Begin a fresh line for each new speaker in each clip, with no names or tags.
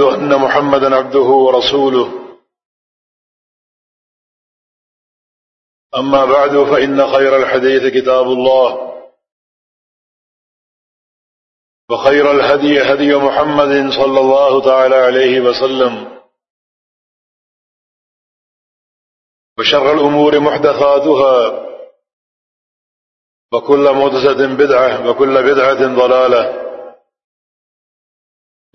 وأشهد أن محمدا عبده ورسوله. أما بعد، فإن خير الحديث كتاب الله. وخير الهدي هدي محمد صلى الله تعالى عليه وسلم. وشر الأمور محدثاتها. وكل مدسة بدعة، وكل بدعة ضلالة.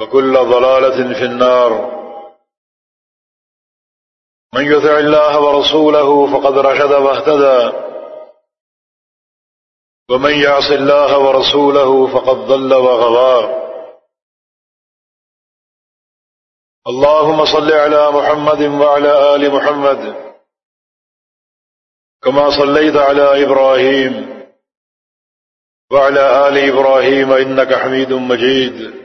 وكل ضلالة في النار. من يثع الله ورسوله فقد رشد واهتدى. ومن يعص الله ورسوله فقد ضل وغضى. اللهم صل على محمد وعلى آل محمد. كما صليت على إبراهيم وعلى آل إبراهيم إنك حميد مجيد.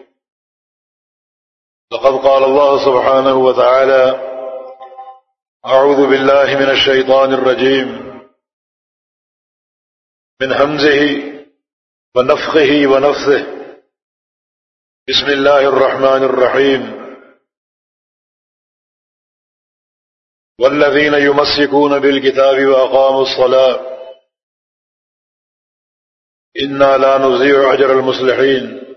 لقد قال الله سبحانه وتعالى أعوذ بالله من الشيطان الرجيم. من همزه ونفخه ونفثه. بسم الله الرحمن الرحيم. والذين يمسكون بالكتاب وأقاموا الصلاة. إنا لا نزيع أجر المصلحين.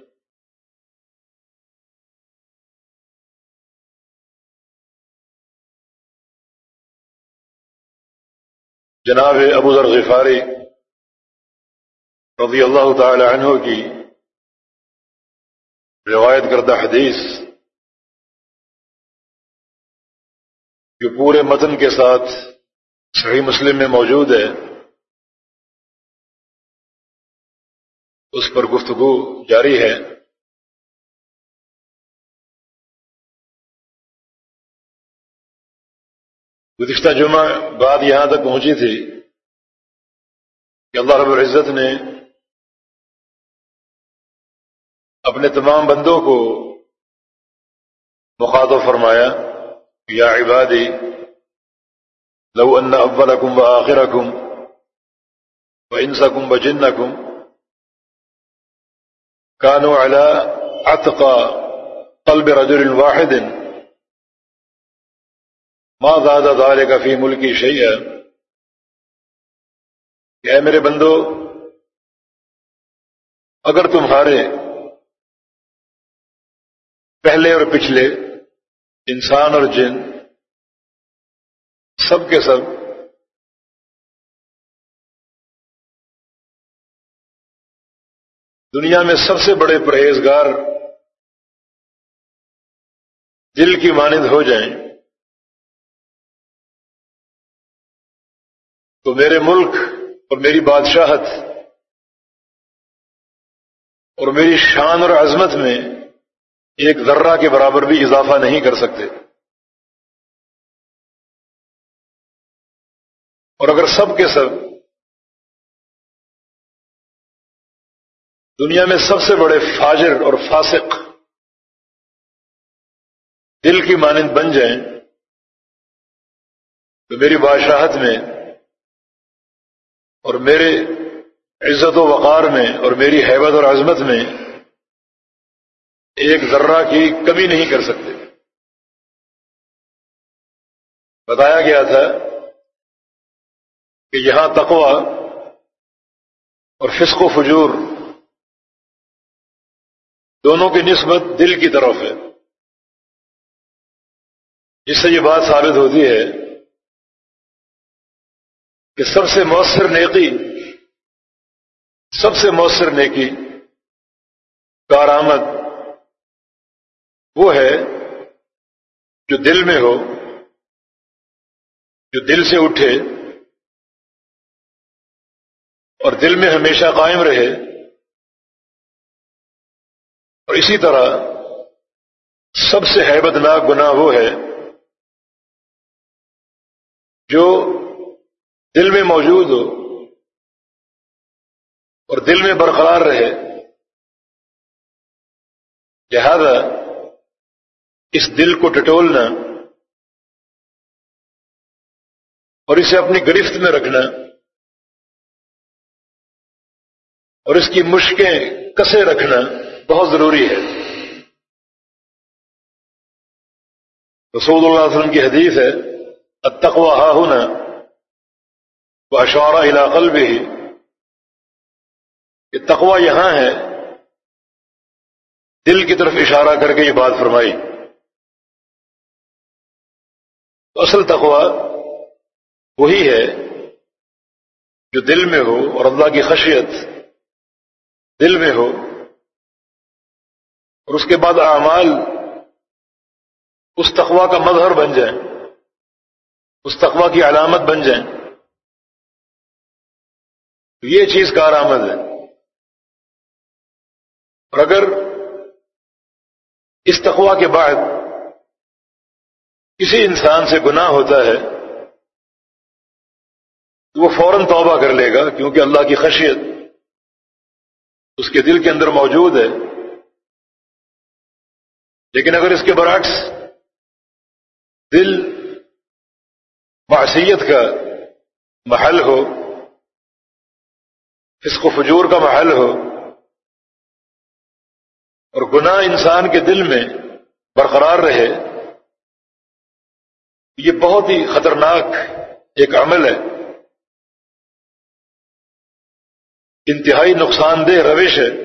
جناب ابو ذر غفاری رضی اللہ تعالی عنہ کی روایت کردہ حدیث جو پورے متن کے ساتھ صحیح مسلم میں موجود ہے، اس پر گفتگو جاری ہے۔ گزشتہ جمعہ بات یہاں تک پہنچی تھی کہ اللہ رب العزت نے اپنے تمام بندوں کو مخاطب فرمایا یا عبادی لو ان اولکم و آخرکم و انسکم و جنکم كانوا على اتقى قلب رجل واحد ما زاد ذلك في ملکی شيئا۔ کہ اے میرے بندو، اگر تمہارے پہلے اور پچھلے انسان اور جن سب کے سب دنیا میں سب سے بڑے پرہیزگار دل کی مانند ہو جائیں تو میرے ملک اور میری بادشاہت اور میری شان اور عظمت میں ایک ذرہ کے برابر بھی اضافہ نہیں کر سکتے۔ اور اگر سب کے سب دنیا میں سب سے بڑے فاجر اور فاسق دل کی مانند بن جائیں، تو میری بادشاہت میں اور میرے عزت و وقار میں اور میری حیبت اور عظمت میں ایک ذرہ کی کمی نہیں کر سکتے۔ بتایا گیا تھا کہ یہاں تقوی اور فسق و فجور دونوں کی نسبت دل کی طرف ہے۔ جس سے یہ بات ثابت ہوتی ہے کہ سب سے مؤثر نیکی، سب سے مؤثر نیکی کارآمد وہ ہے جو دل میں ہو، جو دل سے اٹھے اور دل میں ہمیشہ قائم رہے۔ اور اسی طرح سب سے حیبت ناک گناہ وہ ہے جو دل میں موجود ہو اور دل میں برقرار رہے، لہذا اس دل کو ٹٹولنا اور اسے اپنی گرفت میں رکھنا اور اس کی مشکیں کسے رکھنا بہت ضروری ہے۔ رسول اللہ علیہ وسلم کی حدیث ہے اتقوا ہا ہونا وہ اشعرا علاقل بھی کہ تقوا یہاں ہے۔ دل کی طرف اشارہ کر کے یہ بات فرمائی۔ اصل تقوا وہی ہے جو دل میں ہو اور اللہ کی خشیت دل میں ہو۔ اور اس کے بعد اعمال اس تقوا کا مظہر بن جائیں، اس تقوا کی علامت بن جائیں۔ تو یہ چیز کارآمد ہے۔ اور اگر اس تقوا کے بعد کسی انسان سے گناہ ہوتا ہے، تو وہ فوراً توبہ کر لے گا، کیونکہ اللہ کی خشیت اس کے دل کے اندر موجود ہے۔ لیکن اگر اس کے برعکس دل معصیت کا محل ہو فسق و فجور کا محل ہو اور گناہ انسان کے دل میں برقرار رہے، یہ بہت ہی خطرناک ایک عمل ہے۔ انتہائی نقصان دہ روش ہے۔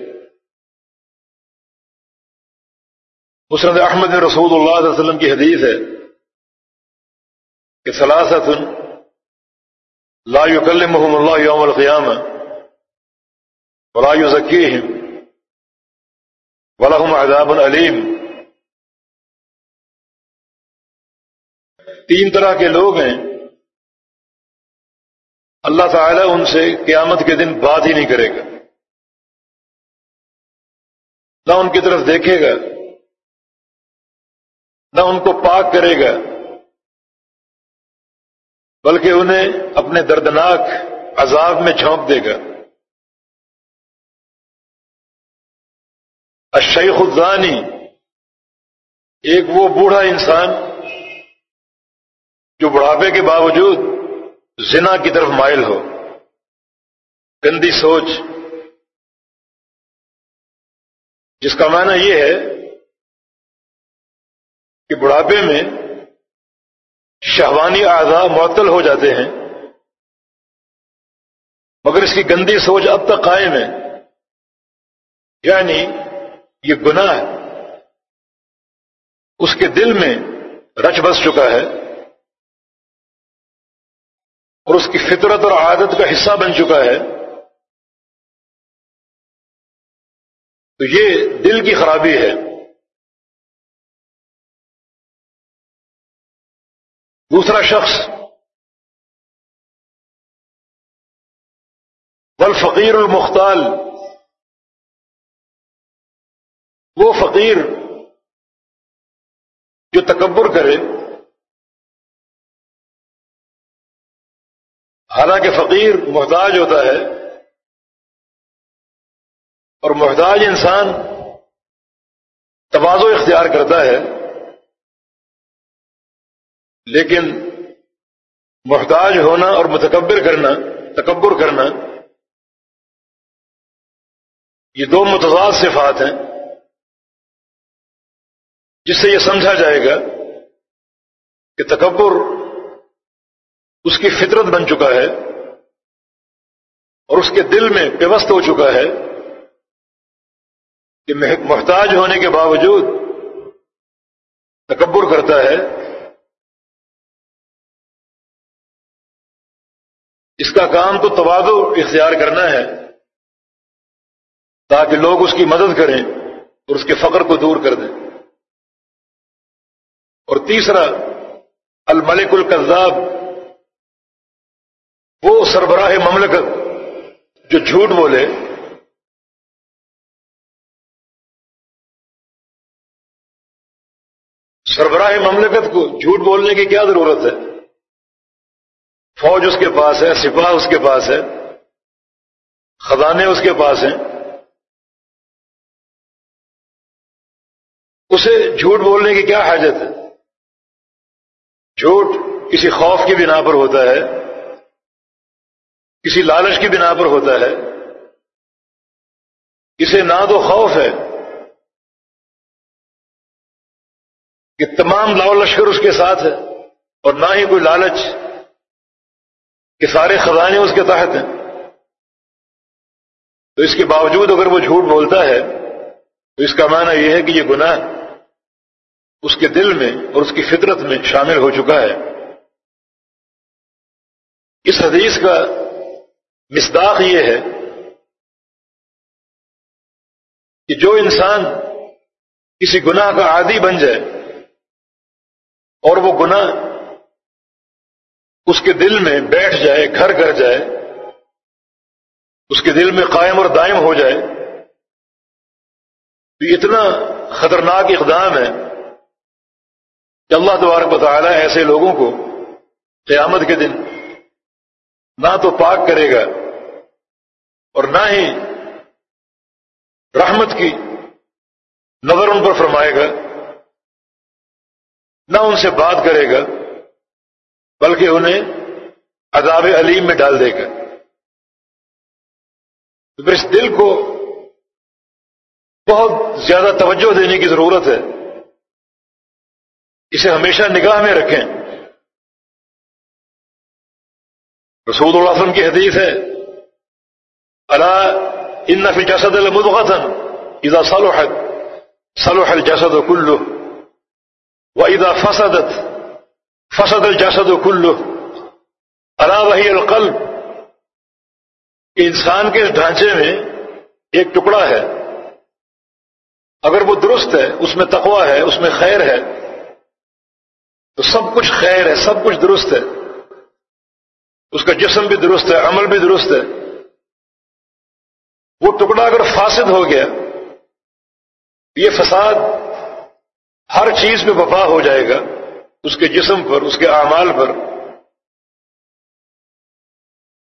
مسرد احمد رسول اللہ علیہ وسلم کی حدیث ہے کہ سلاست لا يكلمهم اللہ یوم القیامہ۔ ولا يزكيهم ولهم عذاب علیم تین طرح کے لوگ ہیں. اللہ تعالی ان سے قیامت کے دن بات ہی نہیں کرے گا. نہ ان کی طرف دیکھے گا، نہ ان کو پاک کرے گا، بلکہ انہیں اپنے دردناک عذاب میں جھونک دے گا۔ الشیخ الزانی، ایک وہ بوڑھا انسان جو بڑھاپے کے باوجود زنا کی طرف مائل ہو۔ گندی سوچ، جس کا معنی یہ ہے کہ بڑھاپے میں شہوانی اعضاء معطل ہو جاتے ہیں، مگر اس کی گندی سوچ اب تک قائم ہے۔ یعنی یہ گناہ اس کے دل میں رچ بس چکا ہے اور اس کی فطرت اور عادت کا حصہ بن چکا ہے، تو یہ دل کی خرابی ہے۔ دوسرا شخص بل فقیر المختال وہ فقیر جو تکبر کرے، حالانکہ فقیر محتاج ہوتا ہے، اور محتاج انسان توازو اختیار کرتا ہے، لیکن محتاج ہونا اور متکبر کرنا، تکبر کرنا، یہ دو متضاد صفات ہیں۔ جس سے یہ سمجھا جائے گا کہ تکبر اس کی فطرت بن چکا ہے اور اس کے دل میں پیوست ہو چکا ہے کہ محتاج ہونے کے باوجود تکبر کرتا ہے۔ اس کا کام تو توادو اختیار کرنا ہے تاکہ لوگ اس کی مدد کریں اور اس کے فقر کو دور کر دیں۔ اور تیسرا، الملک القذاب وہ سربراہ مملکت، جو جھوٹ بولے، سربراہ مملکت کو جھوٹ بولنے کی کیا ضرورت ہے؟ فوج اس کے پاس ہے، سپاہ اس کے پاس ہے، خزانے اس کے پاس ہیں۔ اسے جھوٹ بولنے کی کیا حاجت ہے؟ جھوٹ کسی خوف کی بنا پر ہوتا ہے، کسی لالچ کی بنا پر ہوتا ہے۔ اسے نہ تو خوف ہے کہ تمام لاؤ لشکر اس کے ساتھ ہے اور نہ ہی کوئی لالچ کہ سارے خزانے اس کے تحت ہیں۔ تو اس کے باوجود اگر وہ جھوٹ بولتا ہے، تو اس کا معنی یہ ہے کہ یہ گناہ اس کے دل میں اور اس کی فطرت میں شامل ہو چکا ہے۔ اس حدیث کا مصداق یہ ہے کہ جو انسان کسی گناہ کا عادی بن جائے اور وہ گناہ اس کے دل میں بیٹھ جائے، گھر کر جائے، اس کے دل میں قائم اور دائم ہو جائے، تو اتنا خطرناک اقدام ہے کہ اللہ تبارک بتایا ایسے لوگوں کو قیامت کے دن نہ تو پاک کرے گا اور نہ ہی رحمت کی نظر ان پر فرمائے گا، نہ ان سے بات کرے گا، بلکہ انہیں عذاب علیم میں ڈال دے گا۔ تو پھر اس دل کو بہت زیادہ توجہ دینے کی ضرورت ہے۔ اسے ہمیشہ نگاہ میں رکھیں۔ رسول اللہ وسلم کی حدیث ہے اللہ ان فی جسد المدغتن اذا صلحت، صلح الجسد کلو و اذا فسدت، فسد الجسد کلو اللہ وحی القلب۔ انسان کے اس ڈھانچے میں ایک ٹکڑا ہے۔ اگر وہ درست ہے، اس میں تقوا ہے، اس میں خیر ہے تو سب کچھ خیر ہے، سب کچھ درست ہے۔ اس کا جسم بھی درست ہے، عمل بھی درست ہے۔ وہ ٹکڑا اگر فاسد ہو گیا، یہ فساد ہر چیز میں وفا ہو جائے گا، اس کے جسم پر، اس کے اعمال پر۔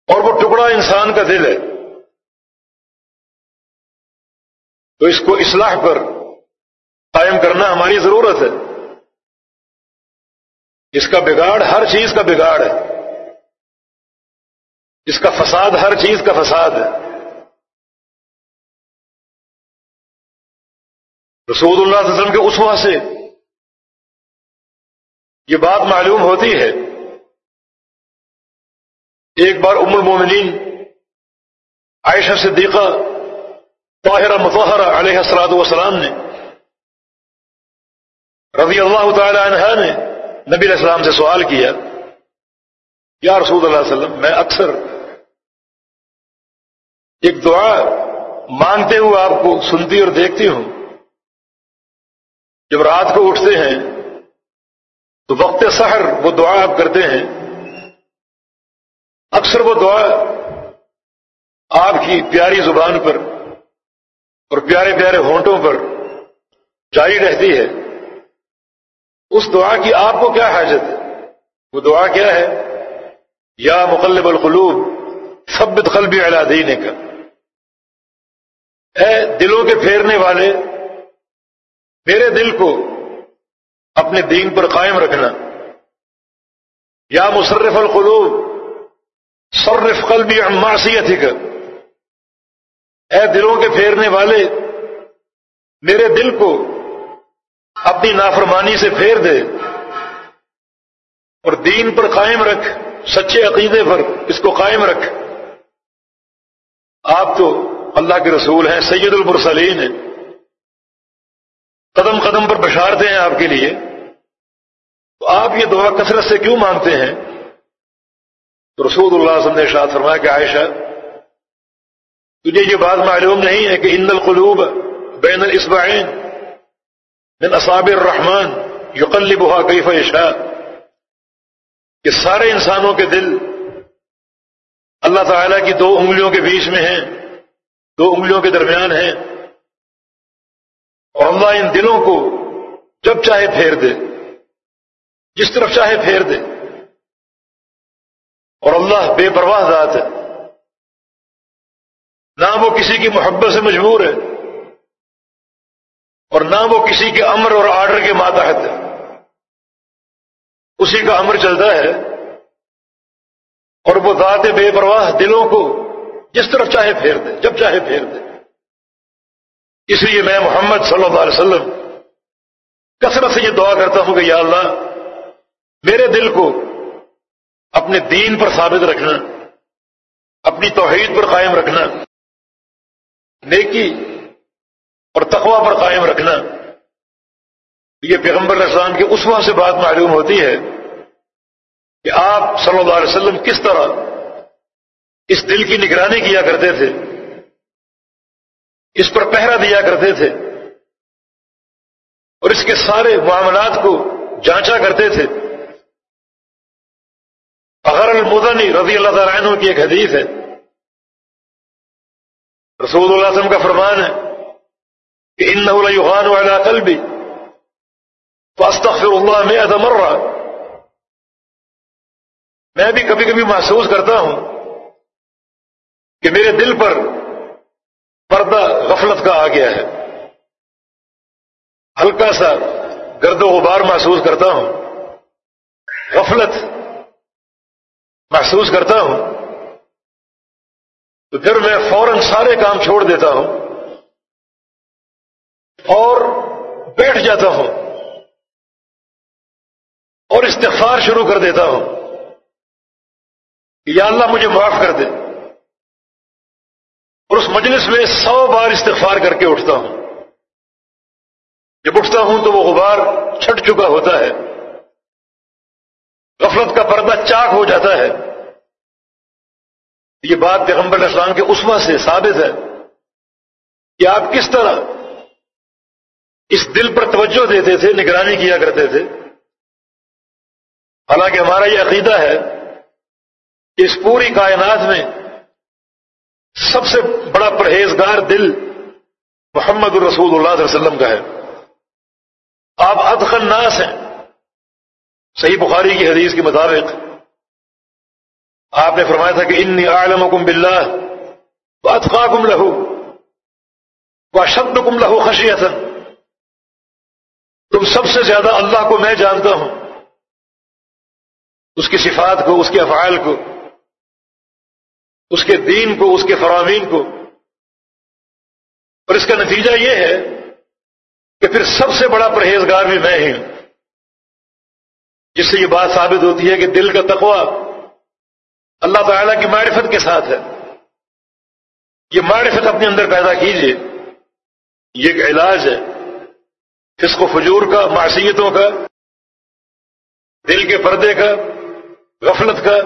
اور وہ ٹکڑا انسان کا دل ہے۔ تو اس کو اصلاح پر قائم کرنا ہماری ضرورت ہے۔ اس کا بگاڑ ہر چیز کا بگاڑ ہے۔ اس کا فساد ہر چیز کا فساد ہے۔ رسول اللہ علیہ وسلم کے اسوا سے یہ بات معلوم ہوتی ہے۔ ایک بار ام المومنین عائشہ صدیقہ طاہرہ مظاہرہ علیہ السلاد والسلام نے رضی اللہ تعالی عنہ نے نبی علیہ السلام سے سوال کیا، یا رسول اللہ علیہ وسلم، میں اکثر ایک دعا مانگتے ہوئے آپ کو سنتی اور دیکھتی ہوں۔ جب رات کو اٹھتے ہیں، تو وقت سحر، وہ دعا آپ کرتے ہیں۔ اکثر وہ دعا آپ کی پیاری زبان پر اور پیارے پیارے ہونٹوں پر جاری رہتی ہے۔ اس دعا کی آپ کو کیا حاجت ہے؟ وہ دعا کیا ہے؟ یا مقلب القلوب، ثبت قلبی علا دینے کا اے دلوں کے پھیرنے والے، میرے دل کو اپنے دین پر قائم رکھنا۔ یا مصرف القلوب، صرف قلبی عن معصیتک۔ اے دلوں کے پھیرنے والے، میرے دل کو اپنی نافرمانی سے پھیر دے اور دین پر قائم رکھ، سچے عقیدے پر اس کو قائم رکھ۔ آپ تو اللہ کے رسول ہیں، سید المرسلین ہیں۔ قدم قدم پر بشارتے ہیں آپ کے لیے۔ تو آپ یہ دعا کثرت سے کیوں مانگتے ہیں؟ تو رسول اللہ صلی اللہ علیہ وسلم نے فرمایا کہ عائشہ، تجھے یہ بات معلوم نہیں ہے کہ ان القلوب بین الاسبعین من اصاب الرحمن یقلبها کیف یشاء، کہ سارے انسانوں کے دل اللہ تعالی کی دو انگلیوں کے بیچ میں ہیں، دو انگلیوں کے درمیان ہیں، اور اللہ ان دلوں کو جب چاہے پھیر دے، جس طرف چاہے پھیر دے، اور اللہ بے پرواہ ذات ہے۔ نہ وہ کسی کی محبت سے مجبور ہے اور نہ وہ کسی کے امر اور آرڈر کے ماتحت ہے۔ اسی کا امر چلتا ہے اور وہ ذات بے پرواہ دلوں کو جس طرف چاہے پھیر دے، جب چاہے پھیر دے۔ اس لیے میں محمد صلی اللہ علیہ وسلم کثرت سے یہ دعا کرتا ہوں کہ یا اللہ، میرے دل کو اپنے دین پر ثابت رکھنا، اپنی توحید پر قائم رکھنا، نیکی اور تقوا پر قائم رکھنا۔ یہ پیغمبر اسلام کے اسوا سے بات معلوم ہوتی ہے کہ آپ صلی اللہ علیہ وسلم کس طرح اس دل کی نگرانی کیا کرتے تھے، اس پر پہرا دیا کرتے تھے، اور اس کے سارے معاملات کو جانچا کرتے تھے۔ اغر المدنی رضی اللہ تعالیٰ عنہ کی ایک حدیث ہے۔ رسول اللہ علیہ وسلم کا فرمان ہے کہ ان یوغان والا کل بھی اللہ میں ادمر رہا میں بھی کبھی کبھی محسوس کرتا ہوں کہ میرے دل پر پردہ غفلت کا آ گیا ہے۔ ہلکا سا گرد و غبار محسوس کرتا ہوں۔ غفلت محسوس کرتا ہوں۔ تو پھر میں فوراً سارے کام چھوڑ دیتا ہوں۔ اور بیٹھ جاتا ہوں اور استغفار شروع کر دیتا ہوں یا اللہ مجھے معاف کر دے اور اس مجلس میں سو بار استغفار کر کے اٹھتا ہوں جب اٹھتا ہوں تو وہ غبار چھٹ چکا ہوتا ہے غفلت کا پردہ چاک ہو جاتا ہے یہ بات پیغمبر اسلام کے اسما سے ثابت ہے کہ آپ کس طرح اس دل پر توجہ دیتے تھے، نگرانی کیا کرتے تھے۔ حالانکہ ہمارا یہ عقیدہ ہے کہ اس پوری کائنات میں سب سے بڑا پرہیزگار دل محمد الرسول اللہ علیہ وسلم کا ہے۔ آپ ادخل ناس ہیں۔ صحیح بخاری کی حدیث کے مطابق آپ نے فرمایا تھا کہ انی عالم کم بلّہ ادخا کم لہو و شبد کم لہو خشی تم سب سے زیادہ اللہ کو میں جانتا ہوں۔ اس کی صفات کو، اس کے افعال کو، اس کے دین کو، اس کے فرامین کو۔ اور اس کا نتیجہ یہ ہے کہ پھر سب سے بڑا پرہیزگار بھی میں ہی ہوں۔ جس سے یہ بات ثابت ہوتی ہے کہ دل کا تقوی اللہ تعالی کی معرفت کے ساتھ ہے۔ یہ معرفت اپنے اندر پیدا کیجیے یہ ایک علاج ہے۔ فسق و فجور کا، معصیتوں کا، دل کے پردے کا، غفلت کا،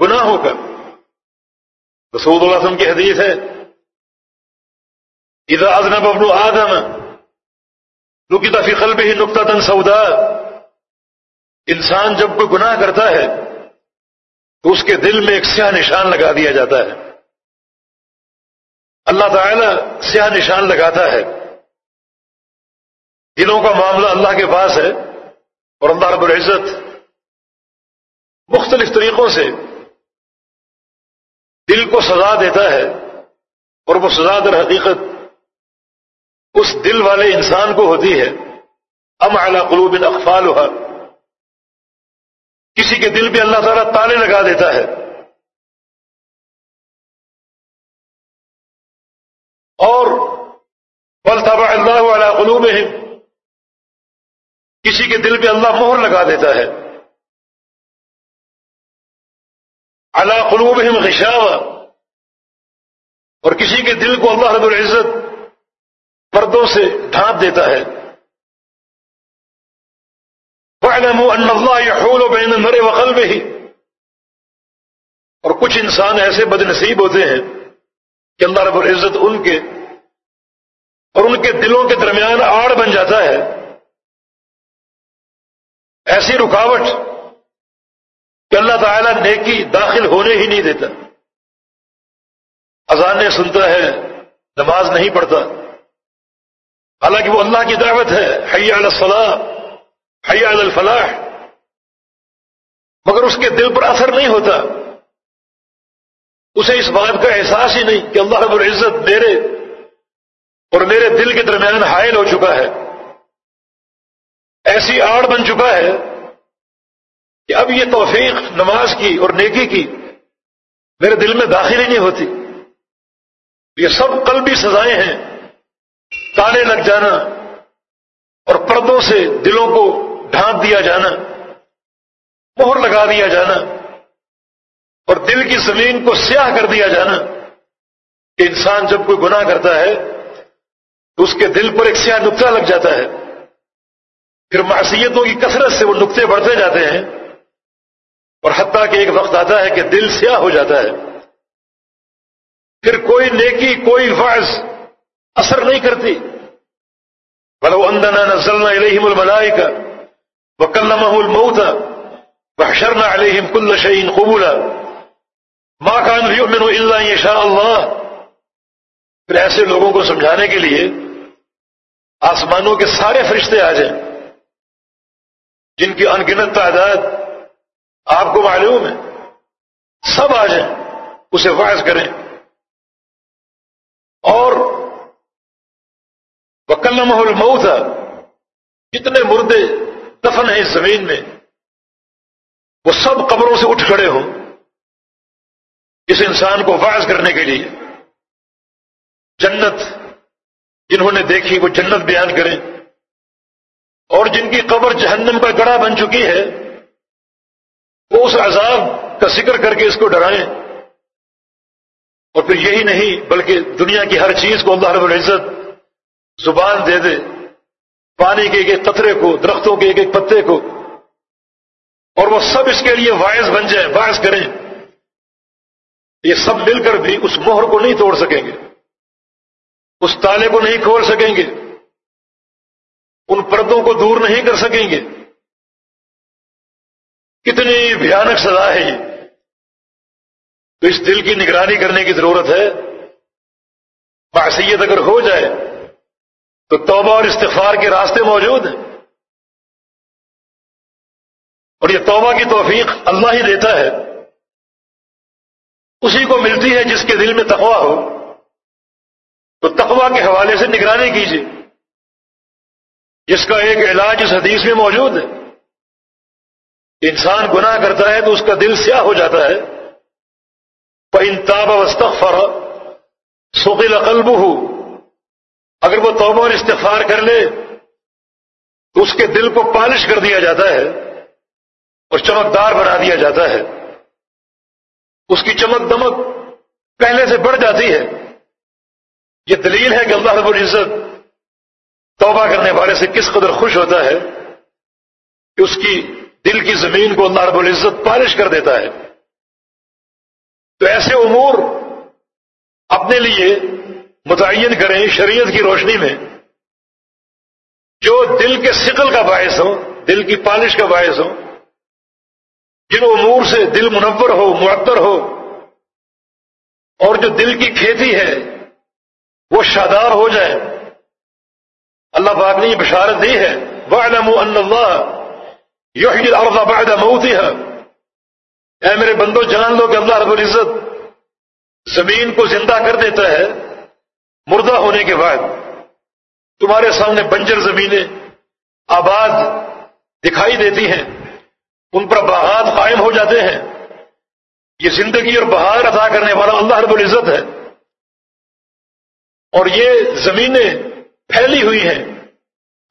گناہوں کا۔ رسول اللہ علیہ وسلم کی حدیث ہے، اذا اذنب ابن آدم، نکتا فی قلبه ہی نقطہ تن سودا انسان جب کوئی گناہ کرتا ہے، تو اس کے دل میں ایک سیاہ نشان لگا دیا جاتا ہے۔ اللہ تعالی سیاہ نشان لگاتا ہے۔ دلوں کا معاملہ اللہ کے پاس ہے اور اللہ رب العزت مختلف طریقوں سے دل کو سزا دیتا ہے اور وہ سزا در حقیقت اس دل والے انسان کو ہوتی ہے۔ ام اعلی قلوب اقفال کسی کے دل پہ اللہ تعالیٰ تالے لگا دیتا ہے۔ اور بل تبا اللہ والا قلوب کسی کے دل پہ اللہ مہر لگا دیتا ہے۔ اللہ قلوب غشاوہ۔ اور کسی کے دل کو اللہ رب العزت پردوں سے ڈھانپ دیتا ہے۔ ان اللہ يحول بین المرء وقلبه اور کچھ انسان ایسے بد نصیب ہوتے ہیں کہ اللہ رب العزت ان کے اور ان کے دلوں کے درمیان آڑ بن جاتا ہے۔ ایسی رکاوٹ کہ اللہ تعالیٰ نیکی داخل ہونے ہی نہیں دیتا۔ اذانیں سنتا ہے، نماز نہیں پڑھتا۔ حالانکہ وہ اللہ کی دعوت ہے، حی علی الصلاح حی الفلاح۔ مگر اس کے دل پر اثر نہیں ہوتا۔ اسے اس بات کا احساس ہی نہیں کہ اللہ رب العزت میرے اور میرے دل کے درمیان حائل ہو چکا ہے۔ ایسی آڑ بن چکا ہے کہ اب یہ توفیق نماز کی اور نیکی کی میرے دل میں داخل ہی نہیں ہوتی۔ یہ سب قلبی سزائیں ہیں۔ تالے لگ جانا اور پردوں سے دلوں کو ڈھانپ دیا جانا، مہر لگا دیا جانا اور دل کی زمین کو سیاہ کر دیا جانا کہ انسان جب کوئی گناہ کرتا ہے تو اس کے دل پر ایک سیاہ نقطہ لگ جاتا ہے۔ پھر معصیتوں کی کثرت سے وہ نقطے بڑھتے جاتے ہیں اور حتیٰ کہ ایک وقت آتا ہے کہ دل سیاہ ہو جاتا ہے۔ پھر کوئی نیکی، کوئی فائز اثر نہیں کرتی۔ بلو اندنا نزلنا علیہم الملائی کا وکلمہ الموت وحشرنا علیہم کل شعین قبولا۔ ماں کان یؤمن الا یشاء اللہ پھر ایسے لوگوں کو سمجھانے کے لیے آسمانوں کے سارے فرشتے آ جائیں۔ جن کی انگنت تعداد آپ کو معلوم ہے، سب آ جائیں، اسے واعظ کریں۔ اور وکل محل مئو تھا جتنے مردے دفن ہیں اس زمین میں، وہ سب قبروں سے اٹھ کھڑے ہوں اس انسان کو واعظ کرنے کے لیے۔ جنت، جنہوں نے دیکھی وہ جنت بیان کریں۔ اور جن کی قبر جہنم کا گڑا بن چکی ہے، وہ اس عذاب کا ذکر کر کے اس کو ڈرائیں۔ اور پھر یہی نہیں، بلکہ دنیا کی ہر چیز کو اللہ رب العزت زبان دے دے۔ پانی کے ایک ایک قطرے کو، درختوں کے ایک ایک پتے کو۔ اور وہ سب اس کے لیے باعث بن جائیں باعث کریں۔ یہ سب مل کر بھی اس مہر کو نہیں توڑ سکیں گے۔ اس تالے کو نہیں کھول سکیں گے۔ ان پردوں کو دور نہیں کر سکیں گے۔ کتنی بھیانک سزا ہے یہ۔ تو اس دل کی نگرانی کرنے کی ضرورت ہے۔ معصیت اگر ہو جائے، تو توبہ اور استغفار کے راستے موجود ہیں۔ اور یہ توبہ کی توفیق اللہ ہی دیتا ہے۔ اسی کو ملتی ہے جس کے دل میں تقوا ہو۔ تو تقوا کے حوالے سے نگرانی کیجیے۔ جس کا ایک علاج اس حدیث میں موجود ہے۔ انسان گناہ کرتا ہے تو اس کا دل سیاہ ہو جاتا ہے۔ ان تاب وسطر سوقل قلب ہو اگر وہ توبہ اور استفار کر لے، تو اس کے دل کو پالش کر دیا جاتا ہے اور چمکدار بنا دیا جاتا ہے۔ اس کی چمک دمک پہلے سے بڑھ جاتی ہے۔ یہ دلیل ہے کہ اللہ رب العزت توبہ کرنے والے سے کس قدر خوش ہوتا ہے کہ اس کی دل کی زمین کو اللہ رب العزت پالش کر دیتا ہے۔ تو ایسے امور اپنے لیے متعین کریں شریعت کی روشنی میں، جو دل کے سکل کا باعث ہو دل کی پالش کا باعث ہو جن امور سے دل منور ہو معطر ہو، اور جو دل کی کھیتی ہے، وہ شادار ہو جائے۔ اللہ پاک نے یہ بشارت دی ہے وَعْلَمُوا أَنَّ اللَّهَ يُحْيِي الْأَرْضَ بَعْدَ مَوْتِهَا۔ اے میرے بندو، جان لو کہ اللہ رب العزت زمین کو زندہ کر دیتا ہے مردہ ہونے کے بعد۔ تمہارے سامنے بنجر زمینیں آباد دکھائی دیتی ہیں، ان پر باغات قائم ہو جاتے ہیں۔ یہ زندگی اور بہار ادا کرنے والا اللہ رب العزت ہے۔ اور یہ زمینیں پھیلی ہوئی ہیں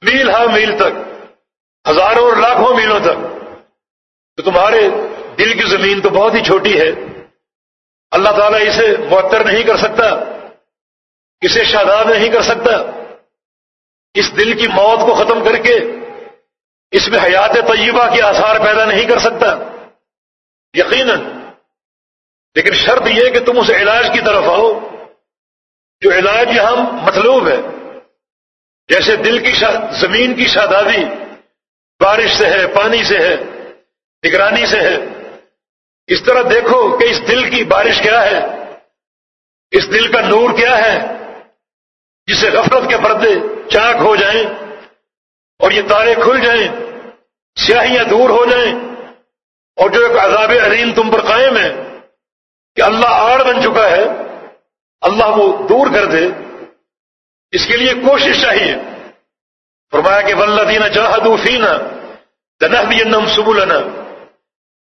میل ہا میل تک، ہزاروں اور لاکھوں میلوں تک۔ تو تمہارے دل کی زمین تو بہت ہی چھوٹی ہے۔ اللہ تعالیٰ اسے معطر نہیں کر سکتا، اسے شاداب نہیں کر سکتا۔ اس دل کی موت کو ختم کر کے اس میں حیات طیبہ کے آثار پیدا نہیں کر سکتا۔ یقیناً۔ لیکن شرط یہ کہ تم اس علاج کی طرف آؤ، جو علاج یہاں مطلوب ہے۔ جیسے دل کی شا... زمین کی شادابی، بارش سے ہے، پانی سے ہے، نگرانی سے ہے۔ اس طرح دیکھو کہ اس دل کی بارش کیا ہے؟ اس دل کا نور کیا ہے؟ جسے غفلت کے پردے چاک ہو جائیں اور یہ تارے کھل جائیں، سیاہیاں دور ہو جائیں۔ اور جو ایک عذاب علیم تم پر قائم ہے کہ اللہ آڑ بن چکا ہے، اللہ وہ دور کر دے۔ اس کے لیے کوشش چاہیے۔ فرمایا کہ ولدین جاہدو فینا دنہ بھی نم سبولنا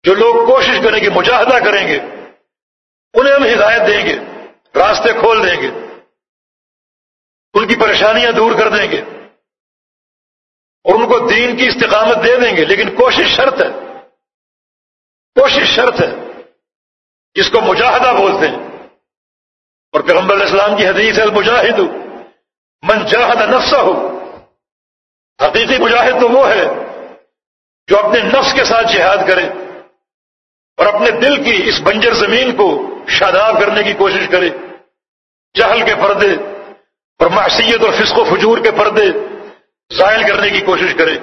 جو لوگ کوشش کریں گے، مجاہدہ کریں گے، انہیں ہم ہدایت دیں گے، راستے کھول دیں گے، ان کی پریشانیاں دور کر دیں گے، اور ان کو دین کی استقامت دے دیں گے۔ لیکن کوشش شرط ہے۔ کوشش شرط ہے جس کو مجاہدہ بولتے ہیں۔ اور پیغمبر اسلام کی حدیث ہے المجاہد من جاہد نفسہ ہو حقیقی مجاہد تو وہ ہے جو اپنے نفس کے ساتھ جہاد کرے اور اپنے دل کی اس بنجر زمین کو شاداب کرنے کی کوشش کرے، جہل کے پردے اور معصیت اور فسق و فجور کے پردے ظاہر کرنے کی کوشش کرے۔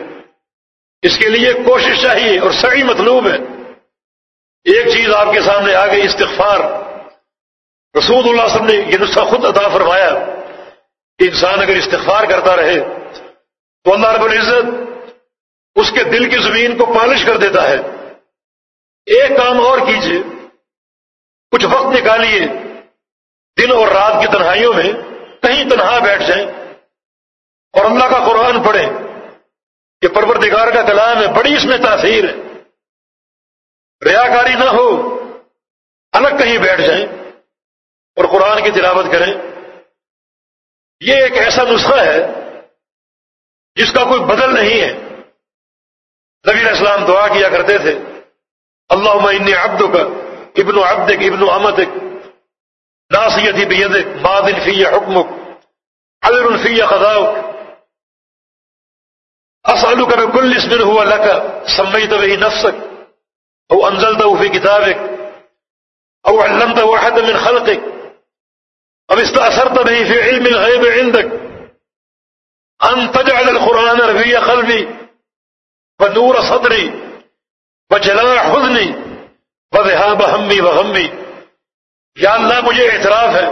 اس کے لیے کوشش چاہیے اور صحیح مطلوب ہے۔ ایک چیز آپ کے سامنے آ گئی استغفار۔ رسول اللہ صلی اللہ علیہ وسلم نے یہ نسخہ خود عطا فرمایا۔ کہ انسان اگر استغفار کرتا رہے تو اللہ رب العزت اس کے دل کی زمین کو پالش کر دیتا ہے۔ ایک کام اور کیجیے کچھ وقت نکالیے دن اور رات کی تنہائیوں میں کہیں تنہا بیٹھ جائیں اور اللہ کا قرآن پڑھیں کہ پروردگار کا کلام ہے، بڑی اس میں تاثیر ہے۔ ریاکاری نہ ہو، الگ کہیں بیٹھ جائیں اور قرآن کی تلاوت کریں۔ یہ ایک ایسا نسخہ ہے جس کا کوئی بدل نہیں ہے۔ نبی اسلام دعا کیا کرتے تھے۔ اللہ انی عبد کا ابن و عبد ابن و امد ناسیتی بیدک بادن فی حکمک عذر فی خداؤک اسألك بكل اسم هو لك سميت به نفسك او انزلته في كتابك او علمته احد من خلقك او استأثرت به في علم الغيب عندك ان تجعل القرآن ربيع قلبي ونور صدري وجلاء حزني وذهاب همي وغمي یا اللہ، مجھے اعتراف ہے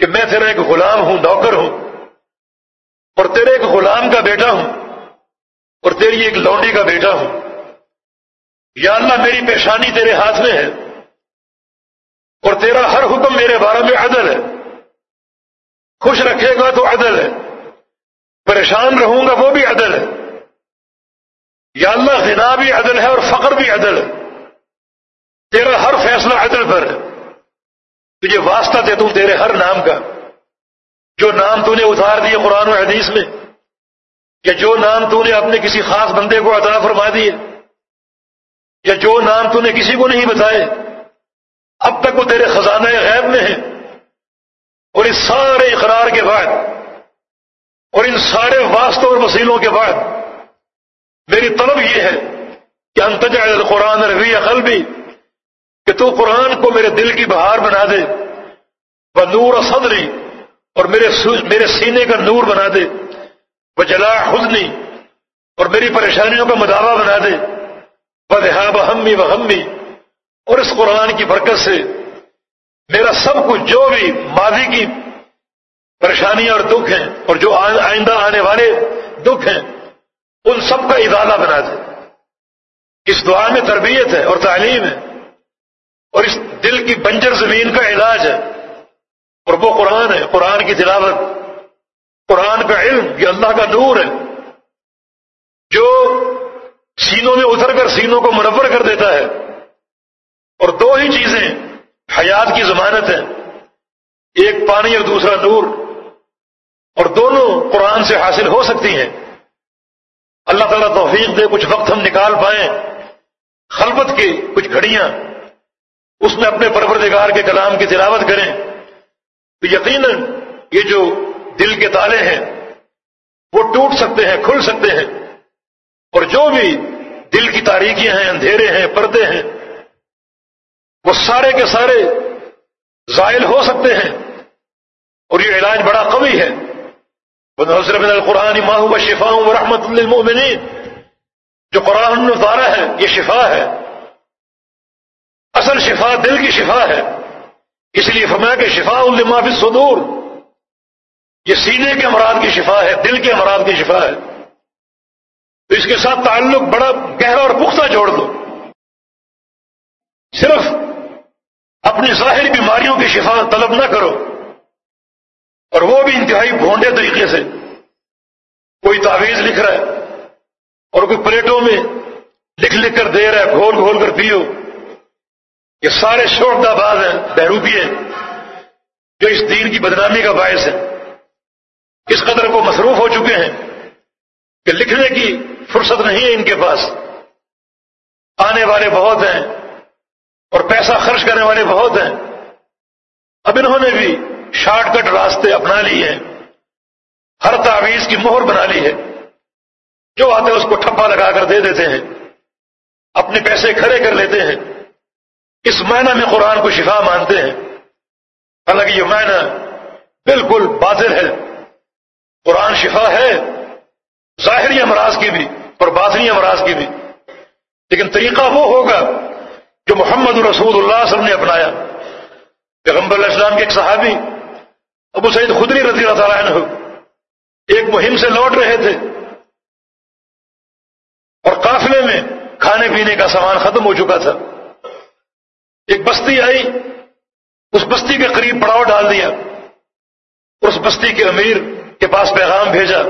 کہ میں تیرا ایک غلام ہوں، نوکر ہوں، اور تیرے ایک غلام کا بیٹا ہوں، اور تیری ایک لونڈی کا بیٹا ہوں۔ یا اللہ، میری پیشانی تیرے ہاتھ میں ہے اور تیرا ہر حکم میرے بارے میں عدل ہے۔ خوش رکھے گا تو عدل ہے۔ پریشان رہوں گا وہ بھی عدل ہے۔ یا اللہ، غنا بھی عدل ہے اور فقر بھی عدل ہے۔ تیرا ہر فیصلہ عدل پر ہے۔ تجھے واسطہ دے دوں تیرے ہر نام کا۔ جو نام تو نے اتار دیے قرآن و حدیث میں، یا جو نام تو نے اپنے کسی خاص بندے کو عطا فرما دیے، یا جو نام تو نے کسی کو نہیں بتائے اب تک وہ تیرے خزانہ غیب میں ہیں اور اس سارے اقرار کے بعد اور ان سارے واسطوں اور وسیلوں کے بعد میری طلب یہ ہے کہ انتجا القرآن روی قلبی، کہ تو قرآن کو میرے دل کی بہار بنا دے وہ نور صدری اور میرے میرے سینے کا نور بنا دے وہ جلا حزنی اور میری پریشانیوں کا مداوع بنا دے وہ دہاب ہمی و ہمی اور اس قرآن کی برکت سے میرا سب کچھ جو بھی ماضی کی پریشانیاں اور دکھ ہیں اور جو آئندہ آنے والے دکھ ہیں، ان سب کا ادارہ بنا دے۔ اس دعا میں تربیت ہے اور تعلیم ہے اور اس دل کی بنجر زمین کا علاج ہے۔ اور وہ قرآن ہے، قرآن کی تلاوت۔ قرآن کا علم، یہ اللہ کا نور ہے۔ جو سینوں میں اتر کر سینوں کو منور کر دیتا ہے ہی چیزیں حیات کی ضمانت ہیں ایک پانی اور دوسرا نور۔ اور دونوں قرآن سے حاصل ہو سکتی ہیں۔ اللہ تعالیٰ توفیق دے، کچھ وقت ہم نکال پائیں۔ خلبت کی کچھ گھڑیاں۔ اس میں اپنے پروردگار کے کلام کی تلاوت کریں۔ تو یقیناً یہ جو دل کے تالے ہیں، وہ ٹوٹ سکتے ہیں، کھل سکتے ہیں۔ اور جو بھی دل کی تاریخیاں ہیں، اندھیرے ہیں، پردے ہیں وہ سارے کے سارے زائل ہو سکتے ہیں اور یہ علاج بڑا قوی ہے۔ حضرت القرآن ماہو و شفا و رحمت للمؤمنین۔ جو قرآن نے اتارا ہے، یہ شفا ہے۔ اصل شفا دل کی شفا ہے۔ اس لیے فرمایا کہ شفا الما فی صدور یہ سینے کے امراض کی شفا ہے، دل کے امراض کی شفا ہے۔ تو اس کے ساتھ تعلق بڑا گہرا اور پختہ جوڑ دو۔ صرف اپنی ظاہری بیماریوں کی شفا طلب نہ کرو۔ اور وہ بھی انتہائی بھونڈے طریقے سے کوئی تعویذ لکھ رہا ہے اور کوئی پلیٹوں میں لکھ لکھ کر دے رہا ہے، گھول گھول کر پیو۔ یہ سارے شوق باز ہیں بہروپی ہیں، جو اس دین کی بدنامی کا باعث ہے اس قدر کو مصروف ہو چکے ہیں کہ لکھنے کی فرصت نہیں ہے ان کے پاس۔ آنے والے بہت ہیں۔ اور پیسہ خرچ کرنے والے بہت ہیں۔ اب انہوں نے بھی شارٹ کٹ راستے اپنا لیے ہیں۔ ہر تعویذ کی مہر بنا لی ہے۔ جو آتے اس کو ٹھپا لگا کر دے دیتے ہیں۔ اپنے پیسے کھڑے کر لیتے ہیں۔ اس معنی میں قرآن کو شفا مانتے ہیں۔ حالانکہ یہ معنی بالکل باطل ہے۔ قرآن شفا ہے۔ ظاہری امراض کی بھی اور باطنی امراض کی بھی۔ لیکن طریقہ وہ ہوگا جو محمد رسول اللہ صلی اللہ علیہ وسلم نے اپنایا۔ پیغمبر علیہ السلام کے ایک صحابی، ابو سعید خدری رضی اللہ تعالیٰ عنہ، ایک مہم سے لوٹ رہے تھے۔ اور قافلے میں کھانے پینے کا سامان ختم ہو چکا تھا۔ ایک بستی آئی، اس بستی کے قریب پڑاؤ ڈال دیا۔ اور اس بستی کے امیر کے پاس پیغام بھیجا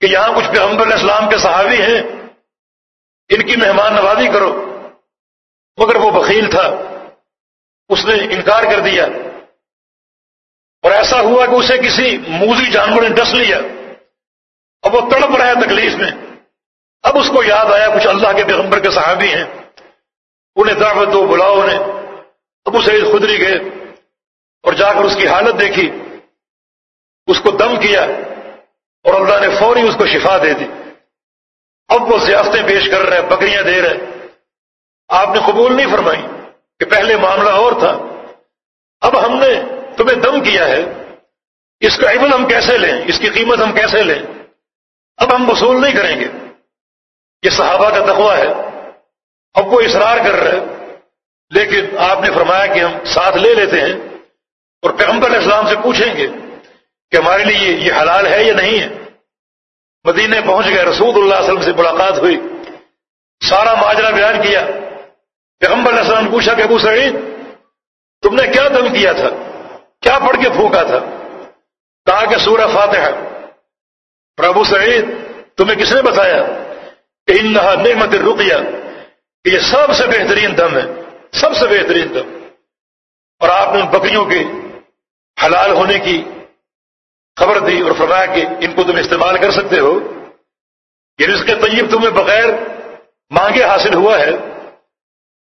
کہ یہاں کچھ پیغمبر علیہ السلام کے صحابی ہیں، ان کی مہمان نوازی کرو۔ مگر وہ بخیل تھا۔ اس نے انکار کر دیا۔ اور ایسا ہوا کہ اسے کسی موزی جانور نے ڈس لیا۔ اب وہ تڑپ رہا ہے تکلیف میں۔ اب اس کو یاد آیا کچھ اللہ کے پیغمبر کے صحابی ہیں۔ انہیں دعوت دو، بلاؤ انہیں۔ ابو سعید خدری گئے اور جا کر اس کی حالت دیکھی۔ اس کو دم کیا اور اللہ نے فوری اس کو شفا دے دی۔ اب وہ سیاستیں پیش کر رہے بکریاں دے رہے آپ نے قبول نہیں فرمائی کہ پہلے معاملہ اور تھا۔ اب ہم نے تمہیں دم کیا ہے۔ اس کا عمل ہم کیسے لیں؟ اس کی قیمت ہم کیسے لیں؟ اب ہم وصول نہیں کریں گے۔ یہ صحابہ کا تقوی ہے۔ اب وہ اصرار کر رہے لیکن آپ نے فرمایا کہ ہم ساتھ لے لیتے ہیں۔ اور پیغمبر اسلام سے پوچھیں گے کہ ہمارے لیے یہ حلال ہے یا نہیں ہے۔ مدینے پہنچ گئے، رسول اللہ علیہ وسلم سے ملاقات ہوئی۔ سارا ماجرا بیان کیا۔ پیغمبر علیہ السلام نے پوچھا کہ ابو سعید، تم نے کیا دم کیا تھا؟ کیا پڑھ کے پھونکا تھا؟ کہا کہ سورہ فاتح اور ابو سعید، تمہیں کس نے بتایا؟ کہ ان نعمت رقیہ کہ یہ سب سے بہترین دم ہے، سب سے بہترین دم۔ اور آپ نے ان بکریوں کے حلال ہونے کی خبر دی اور فرمایا کہ ان کو تم استعمال کر سکتے ہو۔ یہ رزق طیب تمہیں بغیر مانگے حاصل ہوا ہے۔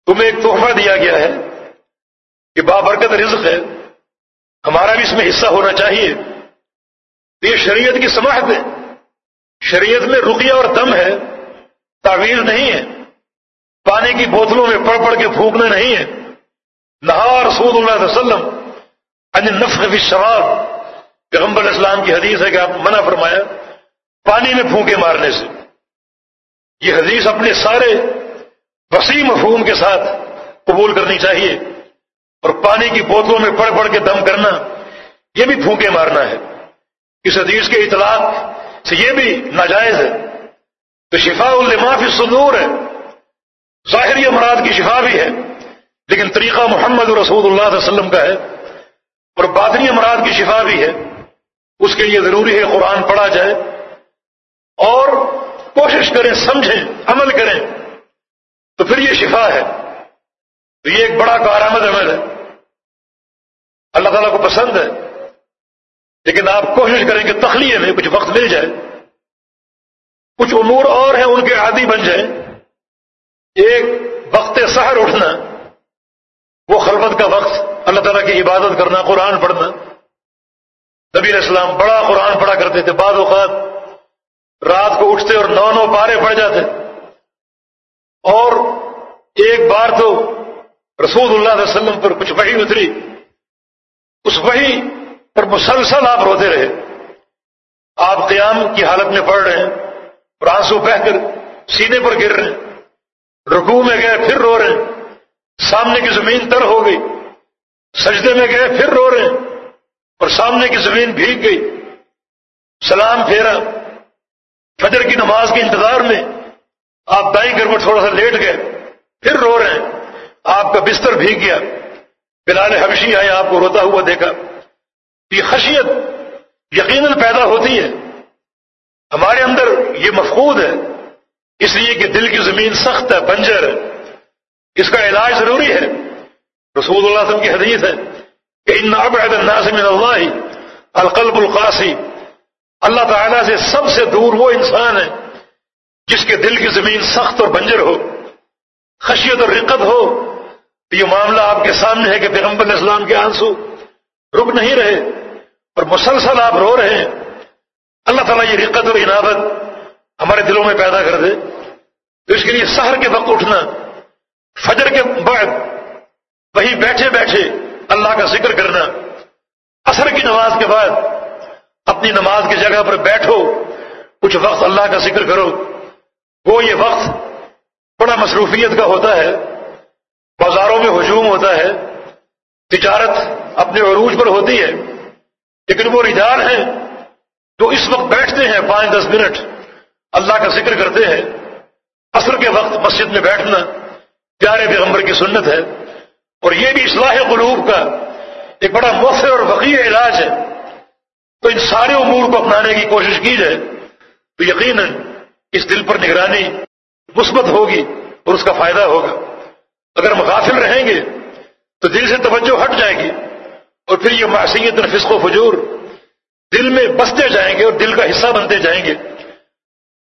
تمہیں ایک تحفہ دیا گیا ہے کہ بابرکت رزق ہے۔ ہمارا بھی اس میں حصہ ہونا چاہیے۔ تو یہ شریعت کی سماحت ہے۔ شریعت میں رقیہ اور دم ہے۔ تعویل نہیں ہے۔ پانی کی بوتلوں میں پڑھ پڑھ کے پھونکنا نہیں ہے۔ نہا رسول اللہ علیہ وسلم ان نفق فی شراب پیغمبر اسلام کی حدیث ہے کہ آپ منع فرمایا پانی میں پھونکے مارنے سے۔ یہ حدیث اپنے سارے وسیع مفہوم کے ساتھ قبول کرنی چاہیے اور پانی کی بوتلوں میں پڑھ پڑھ کے دم کرنا، یہ بھی پھونکے مارنا ہے۔ اس حدیث کے اطلاق سے یہ بھی ناجائز ہے۔ تو شفا الما صدور ہے۔ ظاہری امراض کی شفا بھی ہے، لیکن طریقہ محمد رسول اللہ علیہ وسلم کا ہے۔ اور باطنی امراض کی شفا بھی ہے۔ اس کے لیے ضروری ہے قرآن پڑھا جائے۔ اور کوشش کریں، سمجھیں، عمل کریں۔ تو پھر یہ شفا ہے۔ تو یہ ایک بڑا کارآمد عمل ہے۔ اللہ تعالیٰ کو پسند ہے۔ لیکن آپ کوشش کریں کہ تخلیے میں کچھ وقت مل جائے۔ کچھ امور اور ہیں ان کے عادی بن جائیں۔ ایک وقت سحر اٹھنا، وہ خلوت کا وقت، اللہ تعالیٰ کی عبادت کرنا، قرآن پڑھنا۔ نبی علیہ السلام بڑا قرآن پڑھا کرتے تھے۔ بعض اوقات رات کو اٹھتے اور نو نو پارے پڑ جاتے۔ اور ایک بار تو رسول اللہ علیہ وسلم پر کچھ وحی اتری۔ اس وحی پر مسلسل آپ روتے رہے۔ آپ قیام کی حالت میں پڑھ رہے ہیں اور آنسو بہ کر سینے پر گر رہے ہیں۔ رکوع میں گئے، پھر رو رہے ہیں۔ سامنے کی زمین تر ہو گئی۔ سجدے میں گئے، پھر رو رہے ہیں۔ اور سامنے کی زمین بھیگ گئی۔ سلام پھیرا۔ فجر کی نماز کے انتظار میں آپ دائیں گھر میں تھوڑا سا لیٹ گئے، پھر رو رہے ہیں۔ آپ کا بستر بھیگ گیا۔ بلال حبشی آئے، آپ کو روتا ہوا دیکھا۔ یہ خشیت یقیناً پیدا ہوتی ہے۔ ہمارے اندر یہ مفقود ہے۔ اس لیے کہ دل کی زمین سخت ہے، بنجر ہے۔ اس کا علاج ضروری ہے۔ رسول اللہ وسلم کی حدیث ہے کہ ان ابعد الناس من اللہ، القلب القاسی۔ اللہ تعالیٰ سے سب سے دور وہ انسان ہے جس کے دل کی زمین سخت اور بنجر ہو، خشیت اور رقت ہو، تو یہ معاملہ آپ کے سامنے ہے کہ پیغمبر اسلام کے آنسو رک نہیں رہے اور مسلسل آپ رو رہے ہیں۔ اللہ تعالیٰ یہ رقت اور عنابت ہمارے دلوں میں پیدا کر دے۔ تو اس کے لیے سحر کے وقت اٹھنا، فجر کے بعد وہی بیٹھے بیٹھے اللہ کا ذکر کرنا اثر کی نماز کے بعد اپنی نماز کی جگہ پر بیٹھو، کچھ وقت اللہ کا ذکر کرو۔ وہ یہ وقت بڑا مصروفیت کا ہوتا ہے، بازاروں میں ہجوم ہوتا ہے، تجارت اپنے عروج پر ہوتی ہے، لیکن وہ رجال ہیں جو اس وقت بیٹھتے ہیں، پانچ دس منٹ اللہ کا ذکر کرتے ہیں۔ عصر کے وقت مسجد میں بیٹھنا پیارے پیغمبر کی سنت ہے۔ اور یہ بھی اصلاح قلوب کا ایک بڑا مؤثر اور وقیع علاج ہے۔ تو ان سارے امور کو اپنانے کی کوشش کی جائے تو یقیناً اس دل پر نگرانی مثبت ہوگی اور اس کا فائدہ ہوگا۔ اگر ہم غافل رہیں گے تو دل سے توجہ ہٹ جائے گی اور پھر یہ معصیت اور فسق و فجور دل میں بستے جائیں گے اور دل کا حصہ بنتے جائیں گے۔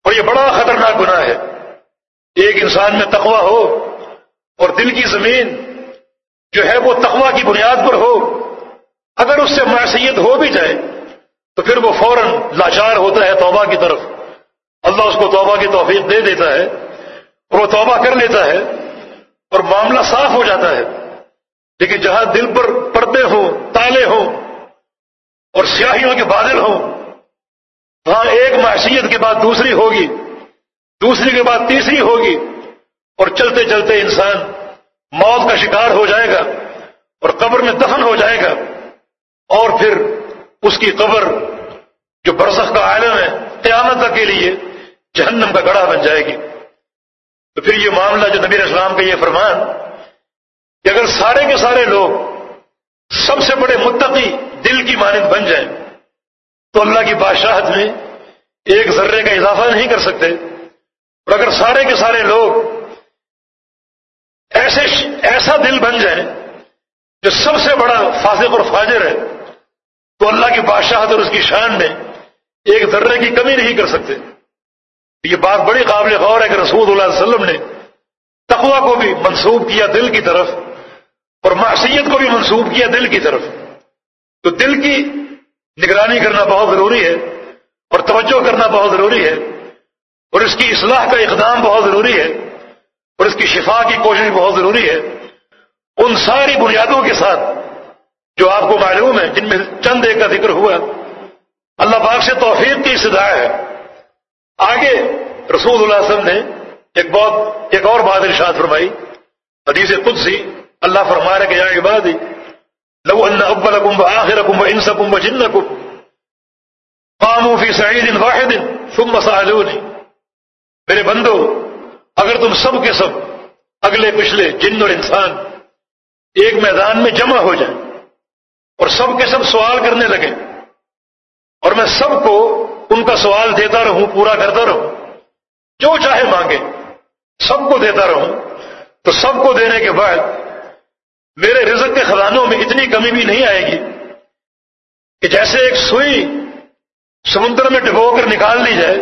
اور یہ بڑا خطرناک گناہ ہے۔ ایک انسان میں تقوی ہو اور دل کی زمین جو ہے وہ تقوی کی بنیاد پر ہو، اگر اس سے معصیت ہو بھی جائے تو پھر وہ فوراً لاچار ہوتا ہے توبہ کی طرف۔ اللہ اس کو توبہ کی توفیق دے دیتا ہے اور وہ توبہ کر لیتا ہے اور معاملہ صاف ہو جاتا ہے۔ لیکن جہاں دل پر پردے ہوں، تالے ہوں اور سیاہیوں کے بادل ہوں، وہاں ایک معصیت کے بعد دوسری ہوگی، دوسری کے بعد تیسری ہوگی اور چلتے چلتے انسان موت کا شکار ہو جائے گا اور قبر میں دفن ہو جائے گا۔ اور پھر اس کی قبر جو برسخ کا عالم ہے، قیامت کے لیے جہنم کا گڑھا بن جائے گی۔ تو پھر یہ معاملہ جو نبی اسلام کا یہ فرمان کہ اگر سارے کے سارے لوگ سب سے بڑے متقی دل کی مانند بن جائیں، تو اللہ کی بادشاہت میں ایک ذرے کا اضافہ نہیں کر سکتے۔ اور اگر سارے کے سارے لوگ ایسے ایسا دل بن جائیں جو سب سے بڑا فاسق اور فاجر ہے، تو اللہ کی بادشاہت اور اس کی شان میں ایک ذرے کی کمی نہیں کر سکتے۔ یہ بات بڑی قابل غور ہے کہ رسول اللہ علیہ وسلم نے تقوا کو بھی منسوب کیا دل کی طرف اور معصیت کو بھی منسوب کیا دل کی طرف۔ تو دل کی نگرانی کرنا بہت ضروری ہے اور توجہ کرنا بہت ضروری ہے اور اس کی اصلاح کا اقدام بہت ضروری ہے اور اس کی شفا کی کوشش بہت ضروری ہے۔ ان ساری بنیادوں کے ساتھ جو آپ کو معلوم ہے، جن میں چند ایک کا ذکر ہوا، اللہ پاک سے توفیق کی استداع ہے۔ آگے رسول اللہ علیہ وسلم نے ایک بہت ایک اور بات ارشاد فرمائی۔ حدیث قدسی، اللہ فرما رہے کہ یا عبادی، لو ان اولکم واخرکم وانسکم وجنکم قاموا فی سعید واحد ثم سالونی میرے بندو، اگر تم سب کے سب، اگلے پچھلے جن اور انسان، ایک میدان میں جمع ہو جائیں اور سب کے سب سوال کرنے لگے اور میں سب کو ان کا سوال دیتا رہوں، پورا کرتا رہوں۔ جو چاہے مانگے، سب کو دیتا رہوں۔ تو سب کو دینے کے بعد میرے رزق کے خزانوں میں اتنی کمی بھی نہیں آئے گی کہ جیسے ایک سوئی سمندر میں ڈبو کر نکال لی جائے،